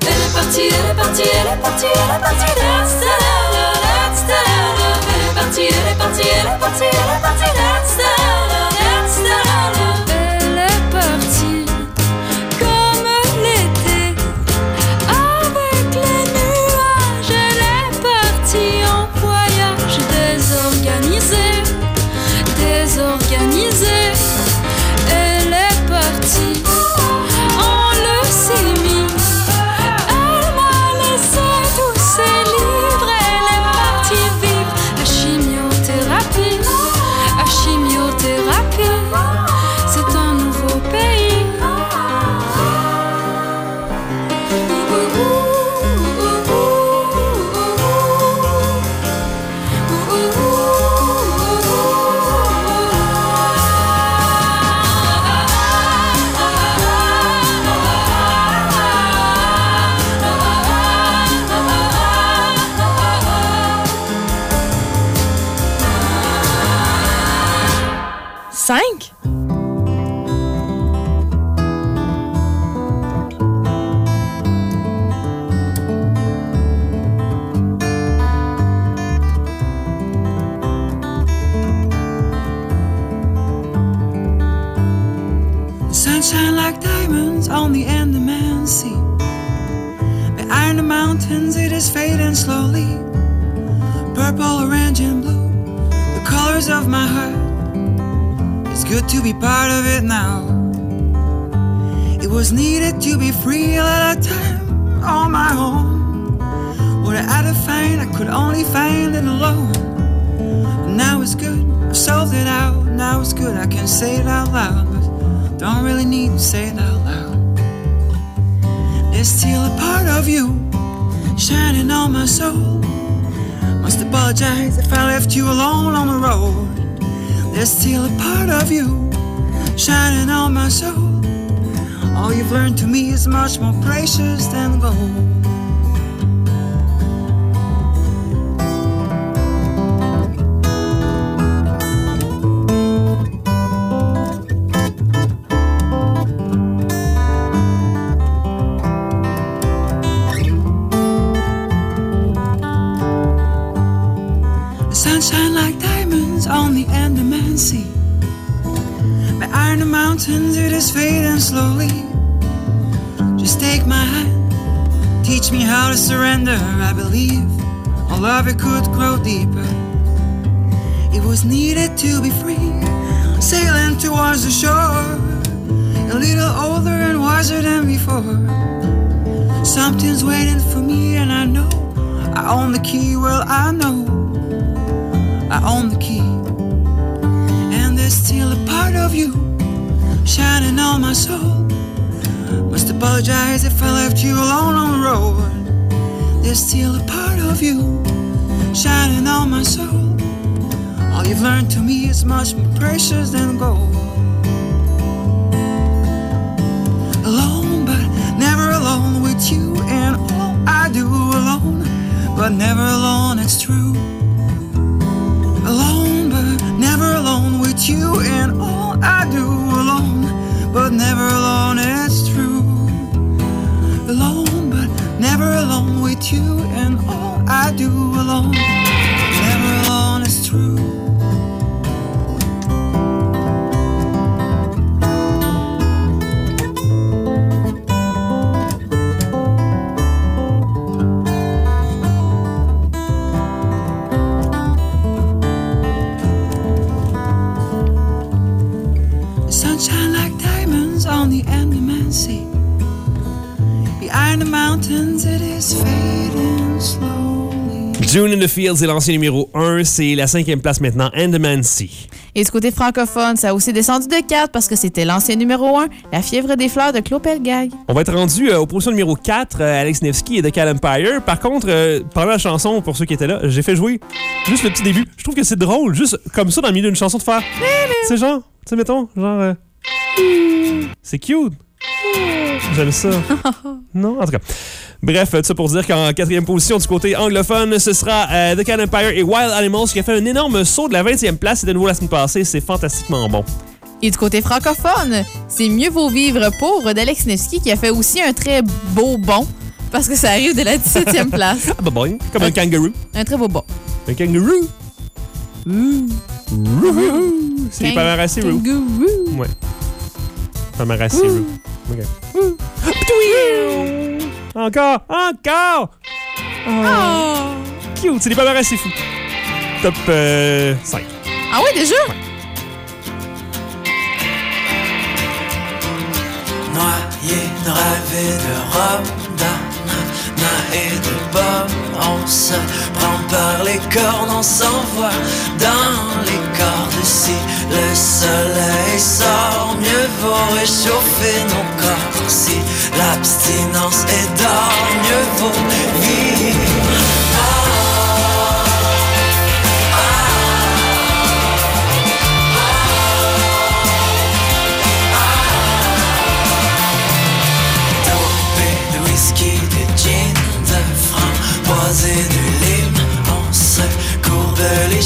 Elle est partie, elle est partie, elle est partie, elle est partie. Love. Elle est partie, elle est partie, elle est partie, elle est partie. That's is fading slowly. Purple, orange, and blue, the colors of my heart. It's good to be part of it now. It was needed to be free at a time on my own. What I had to find, I could only find it alone. But now it's good, I've solved it out. Now it's good, I can say it out loud. But don't really need to say it out loud. It's still a part of you shining on my soul. Must apologize if I left you alone on the road. There's still a part of you shining on my soul. All you've learned to me is much more precious than gold. Surrender. I believe all love it could grow deeper. It was needed to be free, sailing towards the shore. A little older and wiser than before. Something's waiting for me, and I know I own the key. Well, I know I own the key. And there's still a part of you shining on my soul. Must apologize if I left you alone on the road. There's still a part of you shining on my soul. All you've learned to me is much more precious than gold. Alone, but never alone with you, and all I do alone, but never alone, it's true. Alone, but never alone with you, and all I do alone, but never alone, it's true. Alone, never alone with you, and all I do alone, June in the Fields est l'ancien numéro 1. C'est la cinquième place maintenant, Andaman Sea. Et du côté francophone, ça a aussi descendu de 4 parce que c'était l'ancien numéro 1, La fièvre des fleurs de Claude Pelgag. On va être rendu euh, aux positions numéro 4, euh, Alex Nevsky et The Cat Empire. Par contre, euh, pendant la chanson, pour ceux qui étaient là, j'ai fait jouer juste le petit début. Je trouve que c'est drôle, juste comme ça dans le milieu d'une chanson de faire. C'est genre, tu sais, mettons, genre. euh, c'est cute. J'aime ça. non, en tout cas. Bref, tout ça pour dire qu'en quatrième position du côté anglophone, ce sera euh, The Cat Empire et Wild Animals qui a fait un énorme saut de la 20e place. C'était nouveau la semaine passée. C'est fantastiquement bon. Et du côté francophone, c'est Mieux vaut vivre pauvre d'Alex Nevsky qui a fait aussi un très beau bond parce que ça arrive de la 17e place. Ah bah boy, comme un kangaroo. Un très beau bond. Un kangaroo. Wouhou. C'est Kang- Pamarassi Roo. kangaroo. Ouais. Pamarassi Roo. OK. Encore, encore. Oh. Cute, c'est des Pamarassi fous. Top euh, 5. Ah oui, déjà? Noyé de rêve et de robe et de Bob On se prend par les cornes, on s'envoie dans les cordes. Si le soleil sort, mieux vaut réchauffer nos corps. Si l'abstinence est d'or, mieux vaut vivre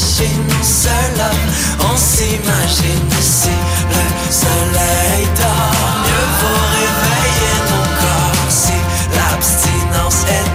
courbe les chines, on se lave On s'imagine si le soleil dort Mieux vaut réveiller nos corps Si l'abstinence est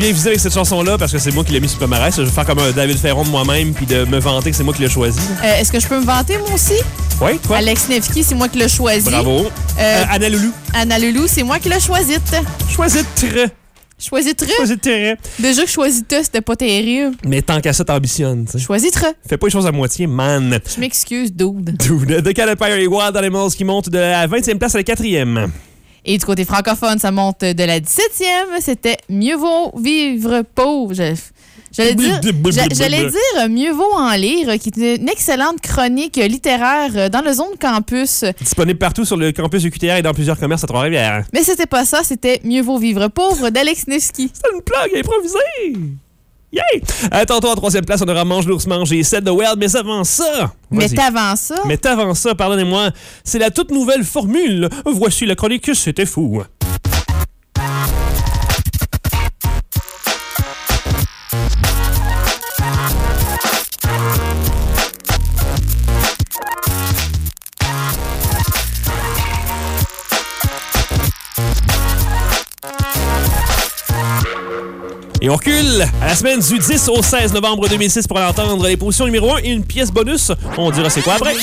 bien visé avec cette chanson-là parce que c'est moi qui l'ai mis sur le palmarès. Je vais faire comme un David Ferron de moi-même puis de me vanter que c'est moi qui l'ai choisi. Euh, Est-ce que je peux me vanter, moi aussi? Oui, toi? Alex Nevsky, c'est moi qui l'ai choisi. Bravo. Euh, Euh, Anna Loulou. Anna Loulou, c'est moi qui l'ai choisi. Choisit Choisit Choisit Déjà que choisit c'était pas terrible. Mais tant qu'à ça, t'ambitionnes. tu sais. Choisit Fais pas les choses à moitié, man. Je m'excuse, dude. Dude, The Caterpillar et Wild Animals qui monte de la 20e place à la 4e. Et du côté francophone, ça monte de la 17e. C'était Mieux vaut vivre pauvre. J'allais dire, Mieux vaut en lire, qui est une excellente chronique littéraire dans le zone campus. Disponible partout sur le campus du QTR et dans plusieurs commerces à Trois-Rivières. Mais c'était pas ça, c'était Mieux vaut vivre pauvre d'Alex Nevsky. C'est une plug improvisée! Yay! Euh, tantôt en troisième place, on aura Mange l'ours mange et Set the World, mais avant ça... Mais avant ça, Mais avant ça, pardonnez-moi, c'est la toute nouvelle formule. Voici la chronique C'était fou. On recule à la semaine du 10 au 16 novembre 2006 pour entendre les positions numéro 1 et une pièce bonus. On dira c'est quoi après.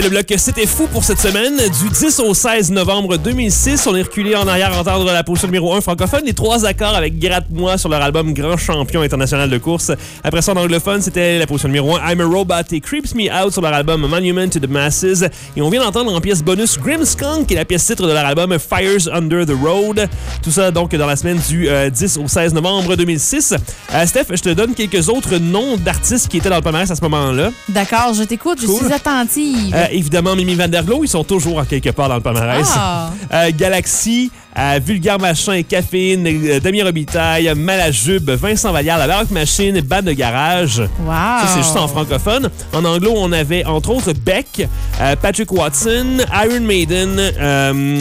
C'était le bloc C'était fou pour cette semaine. Du 10 au 16 novembre 2006, on est reculé en arrière à entendre la position numéro 1 francophone, les trois accords avec Gratte-moi sur leur album Grand Champion international de course. Après ça, en anglophone, c'était la position numéro 1 I'm a Robot et Creeps Me Out sur leur album Monument to the Masses. Et on vient d'entendre en pièce bonus Grimskunk, qui est la pièce titre de leur album Fires Under the Road. Tout ça donc dans la semaine du euh, 10 au 16 novembre 2006. Euh, Steph, je te donne quelques autres noms d'artistes qui étaient dans le palmarès à ce moment-là. D'accord, je t'écoute, je suis attentive. Euh, évidemment, Mimi Vanderglo, ils sont toujours en quelque part dans le palmarès. Ah. Euh, Galaxy, euh, Vulgaire Machin Caféine, euh, Damien Robitaille, Malajube, Vincent Vallière, La Baroque Machine, Bad de Garage. Wow. Ça, c'est juste en francophone. En anglo, on avait entre autres Beck, euh, Patrick Watson, Iron Maiden, euh,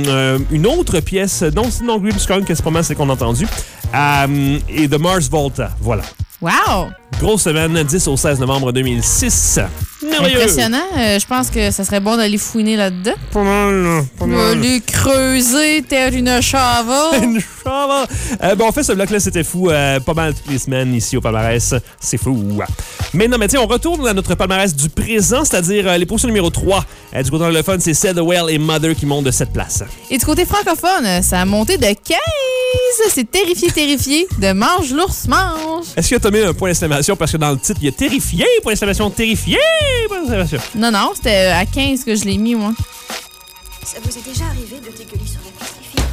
euh, une autre pièce, non, c'est non Grimskunk, c'est pas mal ce qu'on a entendu, euh, et The Mars Volta. Voilà. Wow! Grosse semaine, 10 au 16 novembre 2006. Merveilleux. Impressionnant. Euh, je pense que ça serait bon d'aller fouiner là-dedans. Pas mal. Pas mal. Aller creuser tel une chava. Une chava. Euh, bon, on fait ce bloc-là, c'était fou, euh, pas mal toutes les semaines ici au palmarès. C'est fou. Mais non, mais tiens, on retourne à notre palmarès du présent, c'est-à-dire euh, les positions numéro 3. Euh, du côté anglophone, c'est Said the Well et Mother qui montent de cette place. Et du côté francophone, ça a monté de 15. C'est terrifié, terrifié. De mange l'ours mange. Est-ce que mis un point d'exclamation parce que dans le titre, il y a terrifié, point d'exclamation, terrifié, point d'exclamation. Non, non, c'était à 15 que je l'ai mis, moi. Ça vous est déjà arrivé de dégueuler sur la piste, les filles?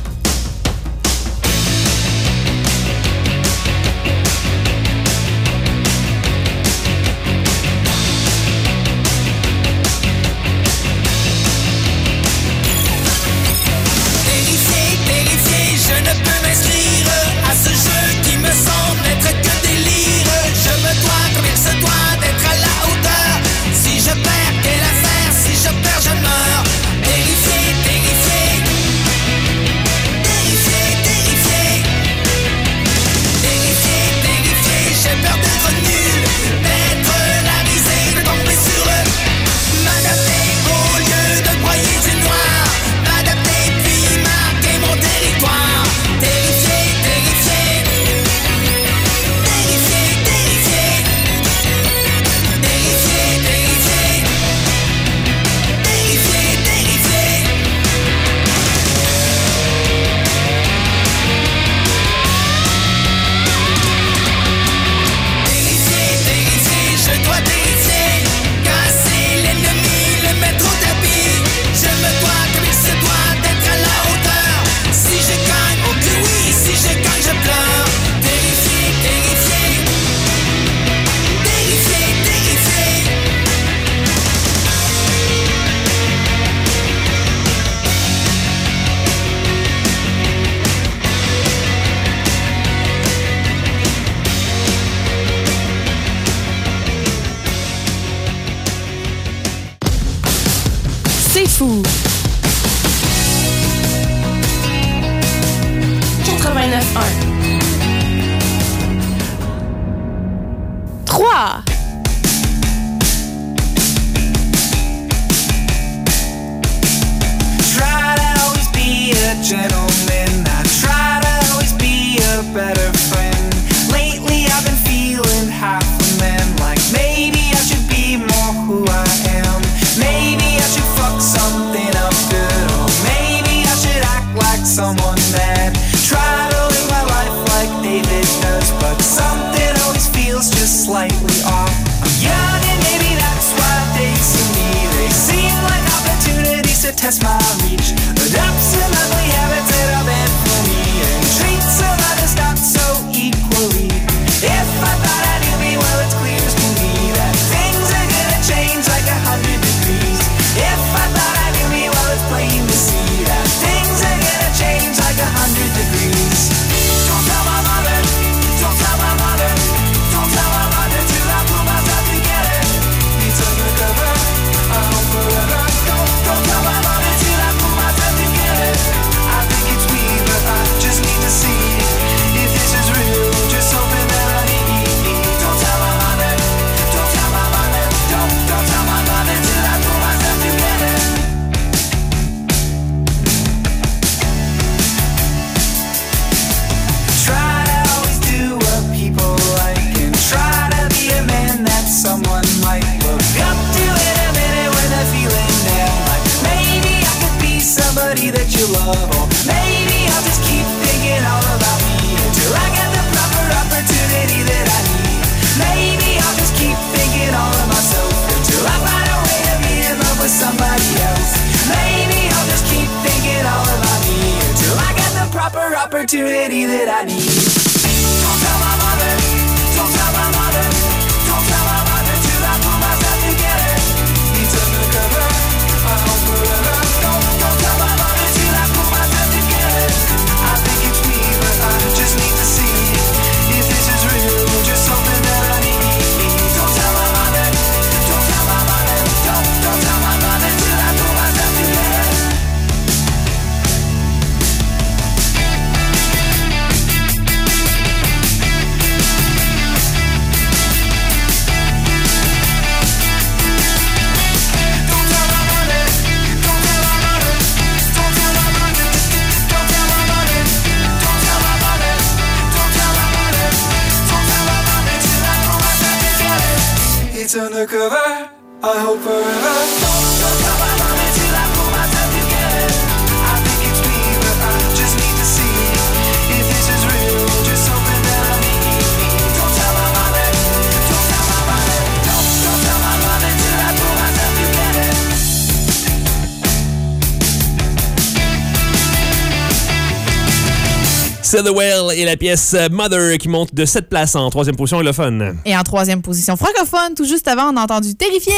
Terrifié, terrifié, je ne peux m'inscrire à ce jeu pièce Mother qui monte de 7 places en troisième position anglophone. Et en troisième position francophone, tout juste avant, on a entendu Terrifié,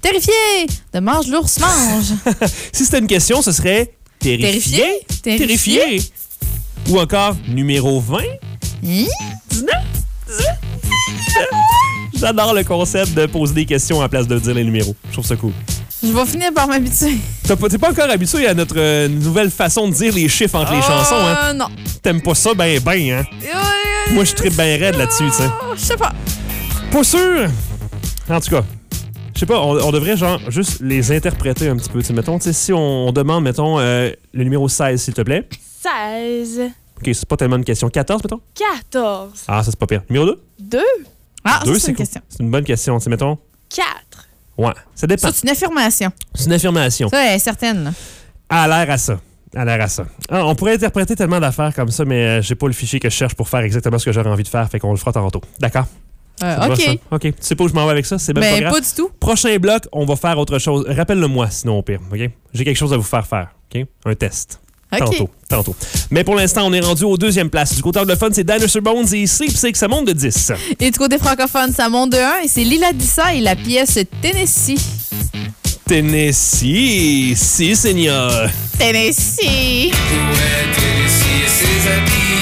Terrifié de Mange l'ours mange. si c'était une question, ce serait terrifié. Terrifié? Terrifié. Ou encore numéro 20. Hein? J'adore le concept de poser des questions en place de dire les numéros. Je trouve ça cool. Je vais finir par m'habituer. T'as pas- T'es pas encore habitué à notre euh, nouvelle façon de dire les chiffres entre les chansons, hein? Euh, non. T'aimes pas ça ben ben, hein? Moi, je tripe bien raide là-dessus, tu sais. Je sais pas. Pas sûr! En tout cas, je sais pas, on, on devrait genre juste les interpréter un petit peu. Tu sais, mettons, tu sais, si on, on demande, mettons, euh, le numéro 16, s'il te plaît. 16, OK, c'est pas tellement une question. 14, mettons? 14, Ah, ça, c'est pas pire. Numéro 2? 2, Ah, c'est une cool. question. C'est une bonne question. Tu sais, mettons. 4. Ouais, ça dépend. Ça, c'est une affirmation. C'est une affirmation. Ça, elle est certaine. là. À l'air à ça. À l'air à ça. Ah, on pourrait interpréter tellement d'affaires comme ça, mais euh, j'ai pas le fichier que je cherche pour faire exactement ce que j'aurais envie de faire, fait qu'on le fera tantôt. D'accord? Euh, OK. ça? OK. Tu sais pas où je m'en vais avec ça? C'est même Ben, pas grave. pas du tout. Prochain bloc, on va faire autre chose. Rappelle-le-moi, sinon au pire. OK? J'ai quelque chose à vous faire faire. OK? Un test. Tantôt. Tantôt. Mais pour l'instant, on est rendu aux deuxième place. Du côté anglophone, c'est Dinosaur Bones et Sleep Sick. Ça monte de 10. Et du côté francophone, ça monte de 1 et c'est Lila Dissa et la pièce Tennessee. Tennessee. Si, seigneur. Tennessee. Tennessee et ses habits?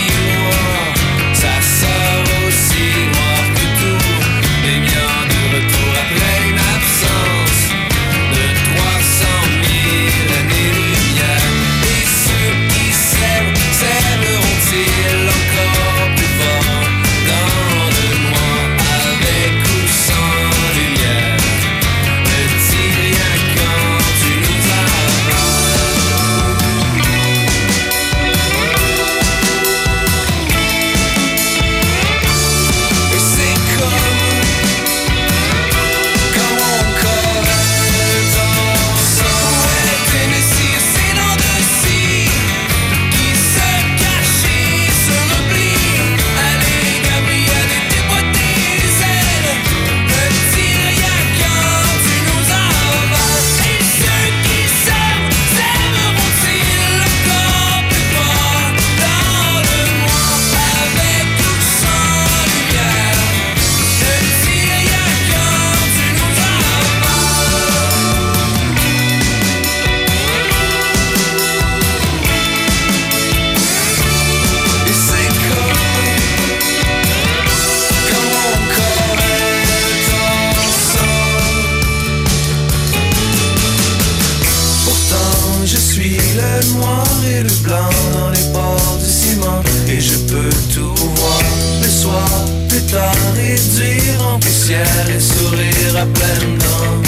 Et sourire à pleines dents.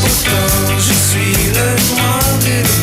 Pourtant, je suis le noir et le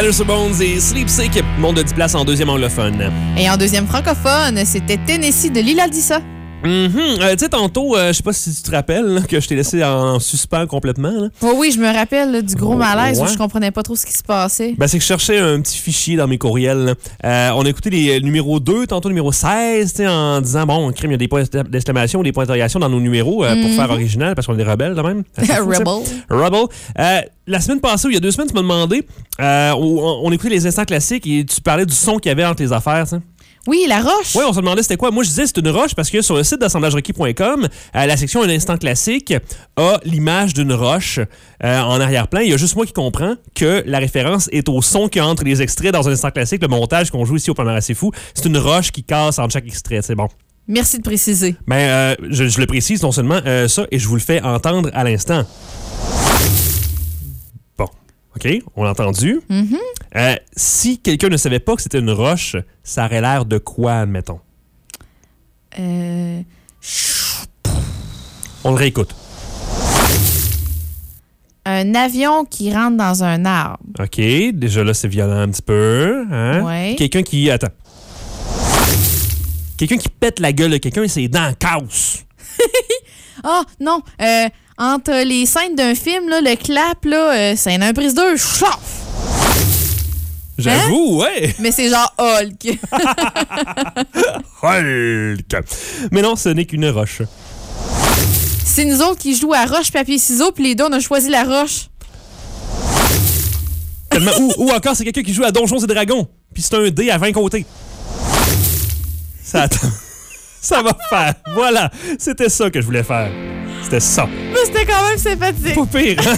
Battle Bones et Sleep Sick montent de 10 places en deuxième anglophone. Et en deuxième francophone, c'était Tennessee de Lila Dissa. Euh, tu sais, tantôt, euh, je sais pas si tu te rappelles là, que je t'ai laissé en suspens complètement. là. Oh oui, je me rappelle là, du gros malaise où ouais. je comprenais pas trop ce qui se passait. Ben, c'est que je cherchais un petit fichier dans mes courriels. Euh, on a écouté les euh, numéros 2, tantôt numéro 16, tu sais, en disant, bon, crime, il y a des points d'exclamation, des points d'interrogation dans nos numéros pour Mhm. faire original, parce qu'on est rebelles quand même. Rebel. Rebel. La semaine passée, ou il y a deux semaines, tu m'as demandé, on, on écoutait les instants classiques et tu parlais du son qu'il y avait entre les affaires. Oui, la roche. Oui, on se demandait c'était quoi. Moi, je disais c'est une roche parce que sur le site d'assemblagerequis.com, euh, la section Un instant classique a l'image d'une roche euh, en arrière-plan. Il y a juste moi qui comprends que la référence est au son qu'il y a entre les extraits dans un instant classique, le montage qu'on joue ici au Palmarès C'est Fou. C'est une roche qui casse entre chaque extrait. C'est bon. Merci de préciser. Ben, euh, je, je le précise non seulement ça, et je vous le fais entendre à l'instant. OK, on l'a entendu. Euh, si quelqu'un ne savait pas que c'était une roche, ça aurait l'air de quoi, admettons? Euh, On le réécoute. un avion qui rentre dans un arbre. OK, déjà là, c'est violent un petit peu. Hein? Ouais. Quelqu'un qui. Attends. Quelqu'un qui pète la gueule de quelqu'un et ses dents cassent. Ah, non. euh, entre les scènes d'un film, là, le clap, là, euh, c'est une prise 2. J'avoue, ouais. Mais c'est genre Hulk. Hulk. Mais non, ce n'est qu'une roche. c'est nous autres qui jouons à roche, papier, ciseaux, puis les deux, on a choisi la roche. Ou, ou encore, c'est quelqu'un qui joue à Donjons et Dragons, puis c'est un dé à 20 côtés. Ça, attend. ça va faire. Voilà, c'était ça que je voulais faire. C'était ça. Mais c'était quand même sympathique. Pas pire. hein?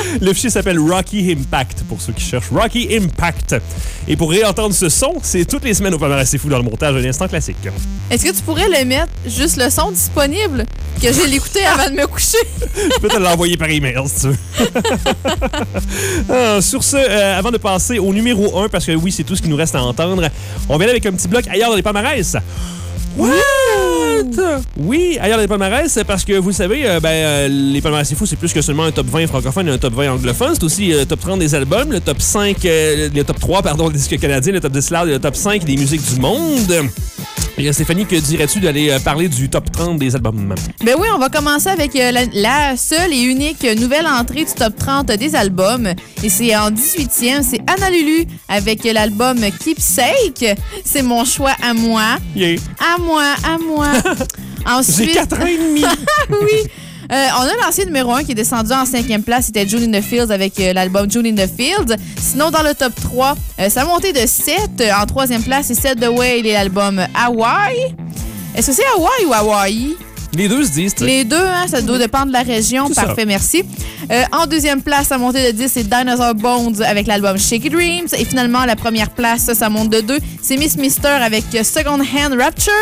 Le fichier s'appelle Rocky Impact, pour ceux qui cherchent. Rocky Impact. Et pour réentendre ce son, c'est toutes les semaines au Palmarès C'est fou dans le montage d'un instant classique. Est-ce que tu pourrais le mettre, juste le son disponible, que j'ai l'écouter avant de me coucher? Je peux te l'envoyer par email si tu veux. Ah, sur ce, euh, avant de passer au numéro 1, parce que oui, c'est tout ce qui nous reste à entendre, on va aller avec un petit bloc ailleurs dans les palmarès. What? Oui, ailleurs les palmarès, c'est parce que vous savez, euh, ben, euh, les palmarès c'est fou, c'est plus que seulement un top 20 francophone et un top 20 anglophone. C'est aussi euh, le top 30 des albums, le top 5, euh, le top 3, pardon, des disques canadiens, le top 10 loud et le top 5 des musiques du monde. Et euh, Stéphanie, que dirais-tu d'aller euh, parler du top 30 des albums? Ben oui, on va commencer avec euh, la, la seule et unique nouvelle entrée du top 30 des albums. Et c'est en 18e, c'est Anna Lulu avec l'album Keepsake. C'est mon choix à moi. Yeah. À moi, à moi. Ensuite... J'ai quatre ans et demi. oui. Euh, on a l'ancien numéro 1 qui est descendu en cinquième place. C'était June in the Fields avec euh, l'album June in the Fields. Sinon, dans le top 3, euh, ça a monté de 7. En troisième place, c'est Set the Way et l'album Hawaii. Est-ce que c'est Hawaii ou Hawaii? Les deux se disent. Les deux, hein, ça doit dépendre de la région. Ça. Parfait, merci. Euh, en deuxième place, ça a monté de 10, c'est Dinosaur Bones avec l'album Shaky Dreams. Et finalement, la première place, ça, ça monte de 2, c'est Miss Mister avec Second Hand Rapture.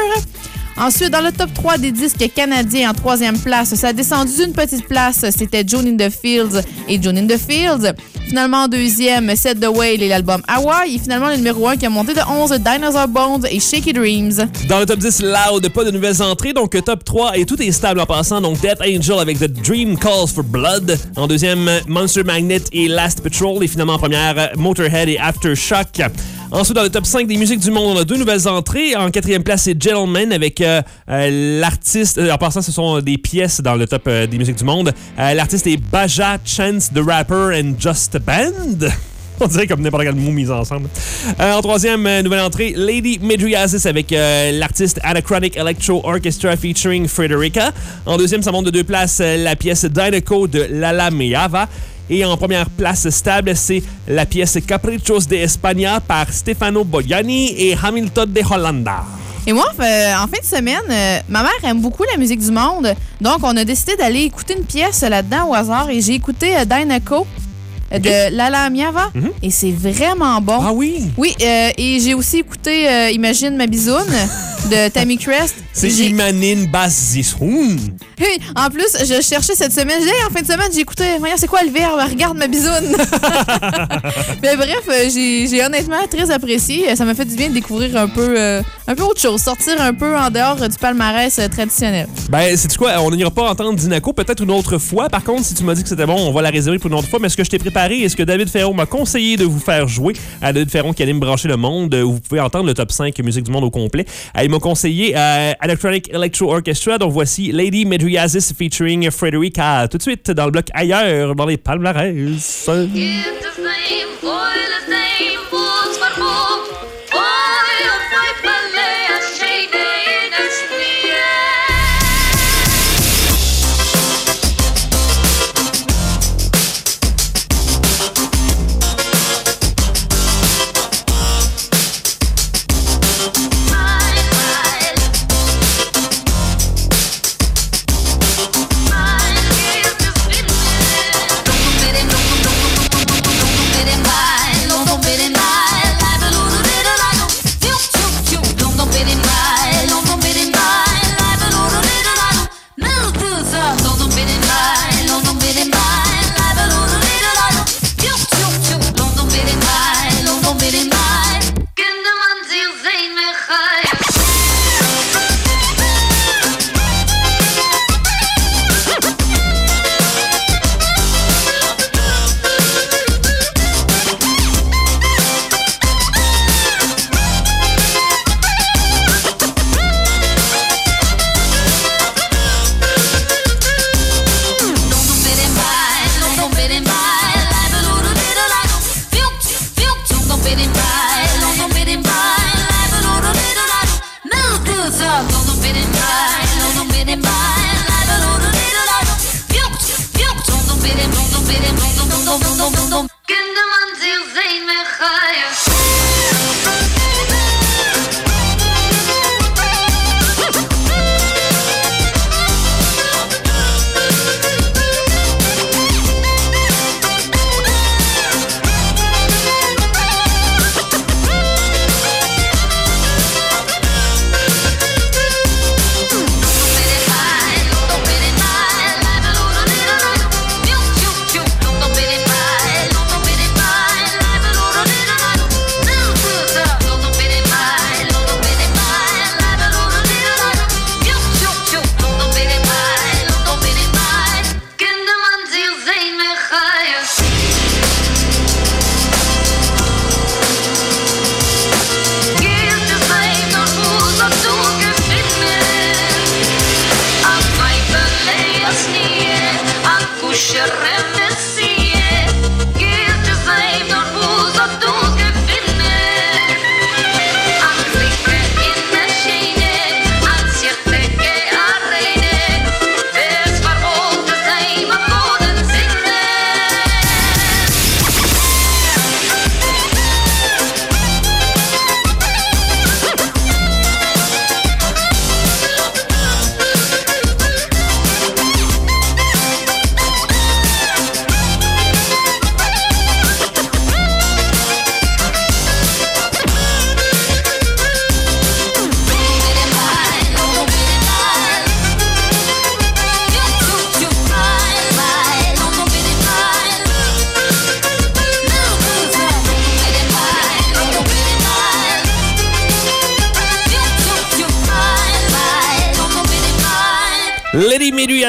Ensuite, dans le top 3 des disques canadiens, en troisième place, ça a descendu d'une petite place. C'était June in the Fields et June in the Fields. Finalement, en deuxième, Set the Whale et l'album Hawaii. Et finalement, le numéro 1 qui a monté de 11, Dinosaur Bones et Shaky Dreams. Dans le top 10 loud, pas de nouvelles entrées, donc top 3 et tout est stable en passant. Donc Death Angel avec The Dream Calls for Blood. En deuxième, Monster Magnet et Last Patrol. Et finalement en première, Motorhead et Aftershock. Ensuite, dans le top 5 des musiques du monde, on a deux nouvelles entrées. En quatrième place, c'est Gentleman avec euh, euh, l'artiste. euh, en passant, ce sont des pièces dans le top des musiques du monde. L'artiste est Baja Chance the Rapper and Just a Band. On dirait comme n'importe quel mot mis ensemble. En troisième, nouvelle entrée, Lady Midriasis avec l'artiste Anachronic Electro Orchestra featuring Frederica. En deuxième, ça monte de deux places la pièce Dynaco de Lala Meava. Et en première place stable, c'est la pièce Caprichos de España par Stefano Bogliani et Hamilton de Hollanda. Et moi, euh, en fin de semaine, euh, ma mère aime beaucoup la musique du monde. Donc, on a décidé d'aller écouter une pièce là-dedans au hasard. Et j'ai écouté euh, Dynaco de Lala Miava. Et c'est vraiment bon. Ah oui? Oui, euh, et j'ai aussi écouté euh, Imagine ma bisoune de Tammy Crest. C'est J'ai- Imanin Basishoun. Oui, en plus, je cherchais cette semaine. J'ai en fin de semaine, j'ai écouté. C'est quoi le verbe? Regarde ma bisoune. Mais bref, euh, j'ai honnêtement très apprécié. Ça m'a fait du bien de découvrir un peu, euh, un peu autre chose. Sortir un peu en dehors euh, du palmarès euh, traditionnel. Ben, c'est quoi? On n'ira pas entendre Dinaco peut-être une autre fois. Par contre, si tu m'as dit que c'était bon, on va la réserver pour une autre fois. Mais ce que je t'ai préparé et ce que David Ferron m'a conseillé de vous faire jouer à David Ferron qui anime Brancher le Monde, euh, où vous pouvez entendre le top 5 musique du monde au complet. Euh, il m'a conseillé euh, Electronic Electro Orchestra. Donc voici Lady Medriasis featuring Frederica. Tout de suite dans le bloc ailleurs, dans les palmarès.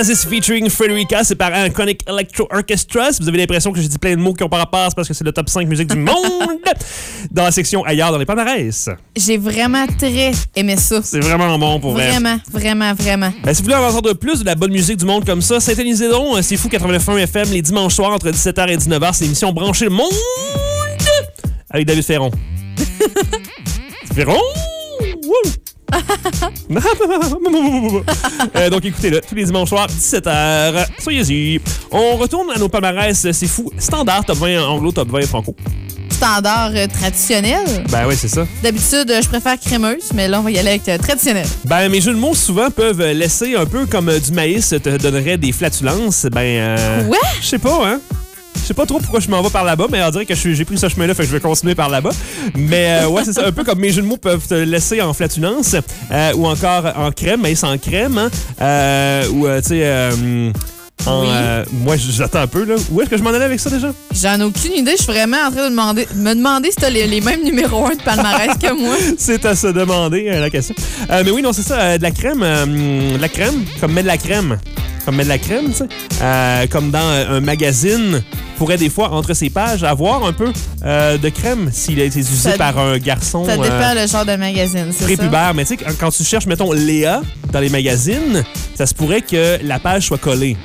Featuring Frederica, c'est par Iconic Electro Orchestra. Si vous avez l'impression que j'ai dit plein de mots qui ont pas rapport, c'est parce que c'est le top 5 musique du monde dans la section ailleurs dans les palmarès. J'ai vraiment très aimé ça. C'est vraiment bon pour vrai. Vraiment, vraiment, vraiment. Ben, si vous voulez en entendre plus de la bonne musique du monde comme ça, syntonisez donc. euh, C'est fou 89 FM les dimanches soirs entre 17h et 19h. C'est l'émission Brancher le monde avec David Ferron. Ferron! Euh, donc écoutez-le tous les dimanches soirs, 17h. Soyez-y. On retourne à nos palmarès. C'est fou. Standard, top 20 anglo, top 20 franco. Standard euh, traditionnel. Ben oui, c'est ça. D'habitude, euh, je préfère crémeuse, mais là, on va y aller avec euh, traditionnel. Ben, mes jeux de mots, souvent, peuvent laisser un peu comme du maïs te donnerait des flatulences. Ben, Ouais? Je sais pas, hein? Je sais pas trop pourquoi je m'en vais par là-bas, mais on dirait que j'ai pris ce chemin-là, fait que je vais continuer par là-bas. Mais euh, ouais, c'est ça, un peu comme mes jeux de mots peuvent te laisser en flatulence, euh, ou encore en crème, maïs en crème, hein, euh, ou, euh, tu sais, euh, en, Oui. euh, moi, j'attends un peu, là. Où est-ce que je m'en allais avec ça, déjà? J'en ai aucune idée. Je suis vraiment en train de demander- me demander si t'as les, les mêmes numéros 1 de palmarès que moi. C'est à se demander, euh, la question. Euh, mais oui, non, c'est ça. de la crème, euh, de la crème, comme met de la crème. Comme met de la crème, tu sais. Comme dans un magazine, pourrait des fois, entre ses pages, avoir un peu euh, de crème s'il a été Ça- par un garçon. Ça dépend euh, le genre de magazine, c'est ça? prépubère. Mais tu sais, quand tu cherches, mettons, Léa dans les magazines, ça se pourrait que la page soit collée.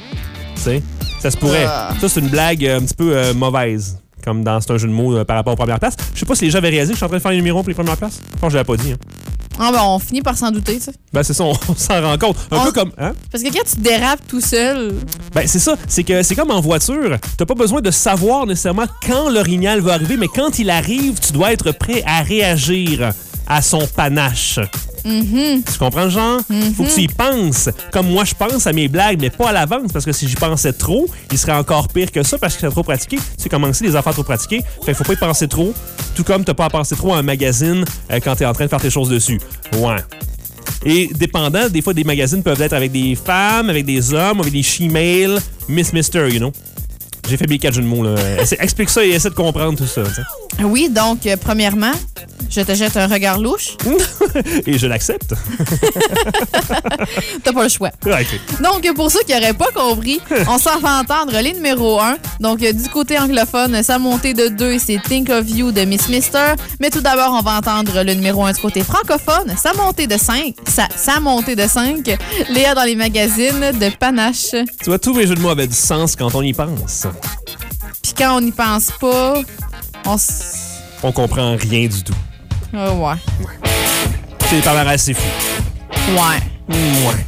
Sais, ça se pourrait. Ah. Ça, c'est une blague euh, un petit peu euh, mauvaise. Comme dans C'est un jeu de mots euh, par rapport aux premières places. Je sais pas si les gens avaient réalisé que je suis en train de faire les numéros pour les premières places. Je pense que je l'avais pas dit. Hein. Ah, ben, on finit par s'en douter, tu sais. Ben, c'est ça, on, on s'en rend compte. Un On- peu comme. Hein? Parce que quand tu dérapes tout seul, Ben, c'est ça. C'est que c'est comme en voiture. T'as pas besoin de savoir nécessairement quand l'orignal va arriver, mais quand il arrive, tu dois être prêt à réagir à son panache. mhm, Tu comprends genre? Faut que tu y penses. Comme moi, je pense à mes blagues, mais pas à l'avance, parce que si j'y pensais trop, il serait encore pire que ça, parce que c'est trop pratiqué. Tu sais comment c'est, les enfants trop pratiqués. Fait faut pas y penser trop. Tout comme t'as pas à penser trop à un magazine euh, quand t'es en train de faire tes choses dessus. Ouais. Et dépendant, des fois, des magazines peuvent être avec des femmes, avec des hommes, avec des she-male, Miss Mister, you know. J'ai fait mes quatre jeux de mots, là. Explique ça et essaie de comprendre tout ça. oui, donc, euh, premièrement, je te jette un regard louche. Et je l'accepte. T'as pas le choix. Ok. Donc, pour ceux qui n'auraient pas compris, on s'en va entendre les numéros 1. Donc, euh, du côté anglophone, sa montée de 2, c'est Think of You de Miss Mister. Mais tout d'abord, on va entendre le numéro 1 du côté francophone, sa montée de 5, sa, sa montée de 5, Léa dans les magazines de Panache. Tu vois, tous mes jeux de mots avaient du sens quand on y pense. Puis quand on n'y pense pas, on s... On comprend rien du tout. Ah ouais. C'est palmarès, c'est fou. Ouais. Ouais.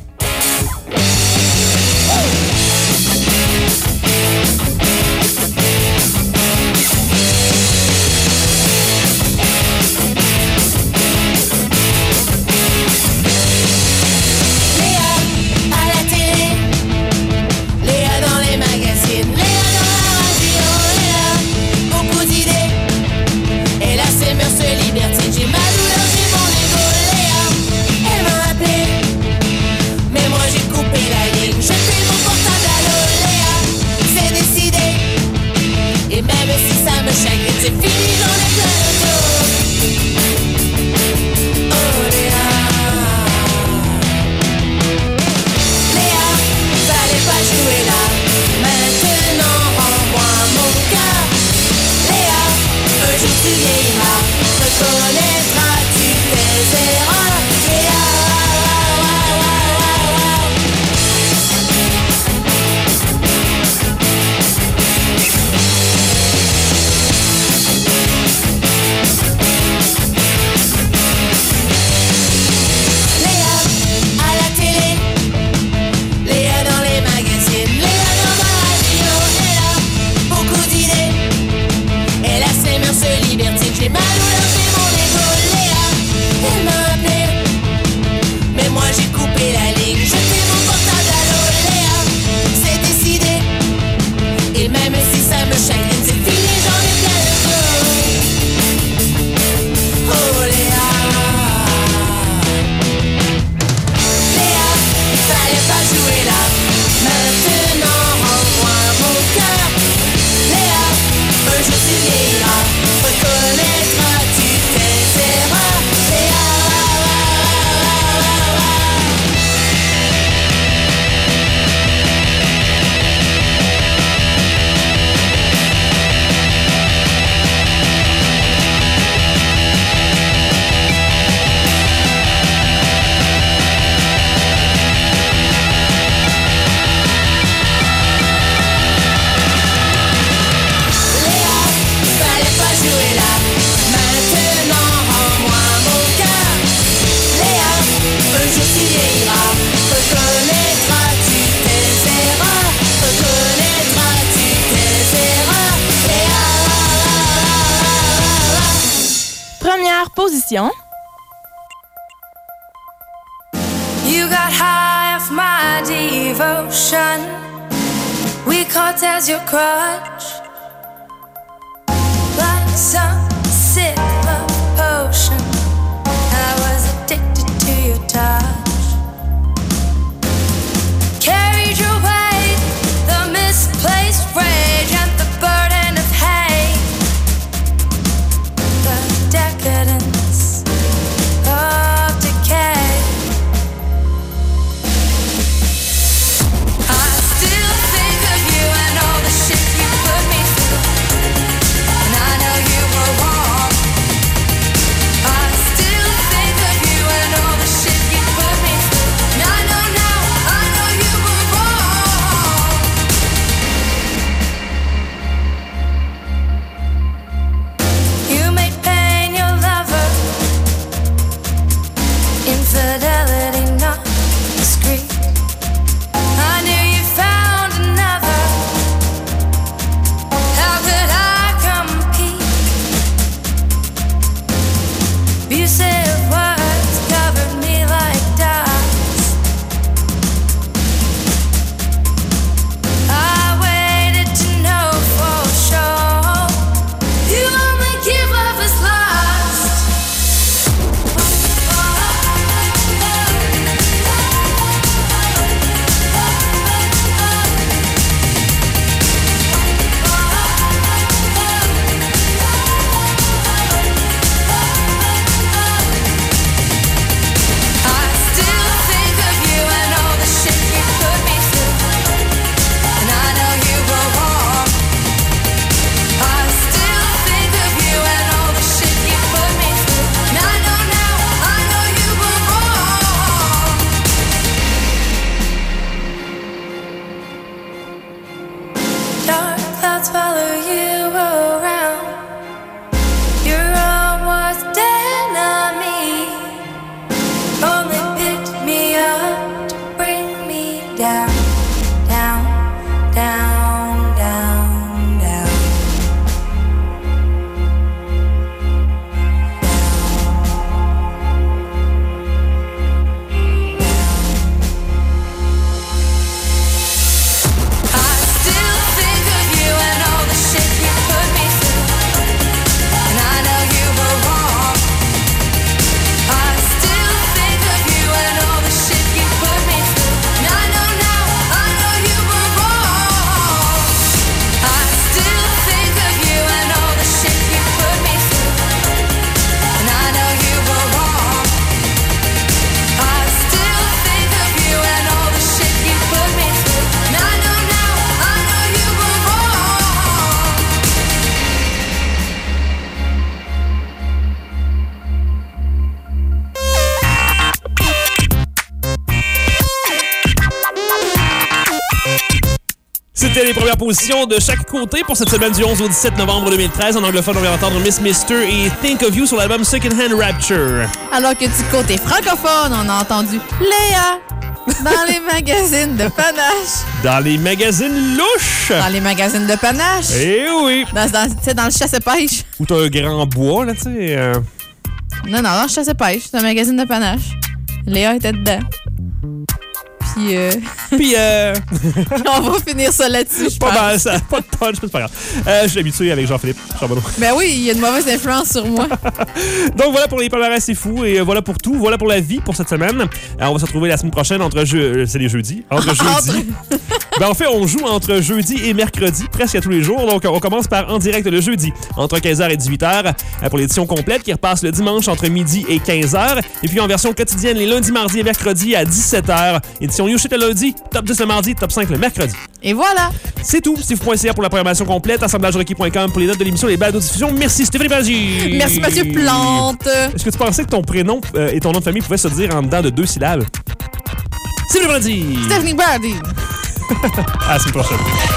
You got high off my devotion. We caught as your crutch. Positions de chaque côté pour cette semaine du 11 au 17 novembre 2013. En anglophone, on vient d'entendre Miss Mister et Think of You sur l'album Second Hand Rapture. Alors que du côté francophone, on a entendu Léa dans les magazines de panache. Dans les magazines louches. Dans les magazines de panache. Eh oui. Dans, dans, tu sais, dans le chasse-pêche. Où t'as un grand bois, là, tu sais. euh, Non, non, dans le chasse-pêche. C'est un magazine de panache. Léa était dedans. Puis, euh, Puis, euh... on va finir ça là-dessus, je pas mal, ça. Pas de punch, c'est pas grave. Euh, je suis habitué avec Jean-Philippe Charbonneau. Ben oui, il y a une mauvaise influence sur moi. Donc voilà pour les palmarès, c'est fou. Et euh, voilà pour tout. Voilà pour la vie pour cette semaine. On va se retrouver la semaine prochaine entre jeux. C'est les jeudis. Entre jeudi. Ben, en fait, on joue entre jeudi et mercredi, presque à tous les jours. Donc on commence par en direct le jeudi, entre 15h et 18h, euh, pour l'édition complète qui repasse le dimanche entre midi et 15h. Et puis en version quotidienne, les lundis, mardis et mercredis à 17h. Édition You Shit le lundi, top 10 le mardi, top 5 le mercredi. Et voilà. C'est tout. Steve.ca pour la programmation complète, assemblagerequis.com pour les notes de l'émission, les balles de diffusion. Merci Stéphanie Bazzi. Merci, Mathieu Plante. Est-ce que tu pensais que ton prénom euh, et ton nom de famille pouvaient se dire en dedans de deux syllabes? C'est le vendredi! Stephanie Brady. À la semaine prochaine.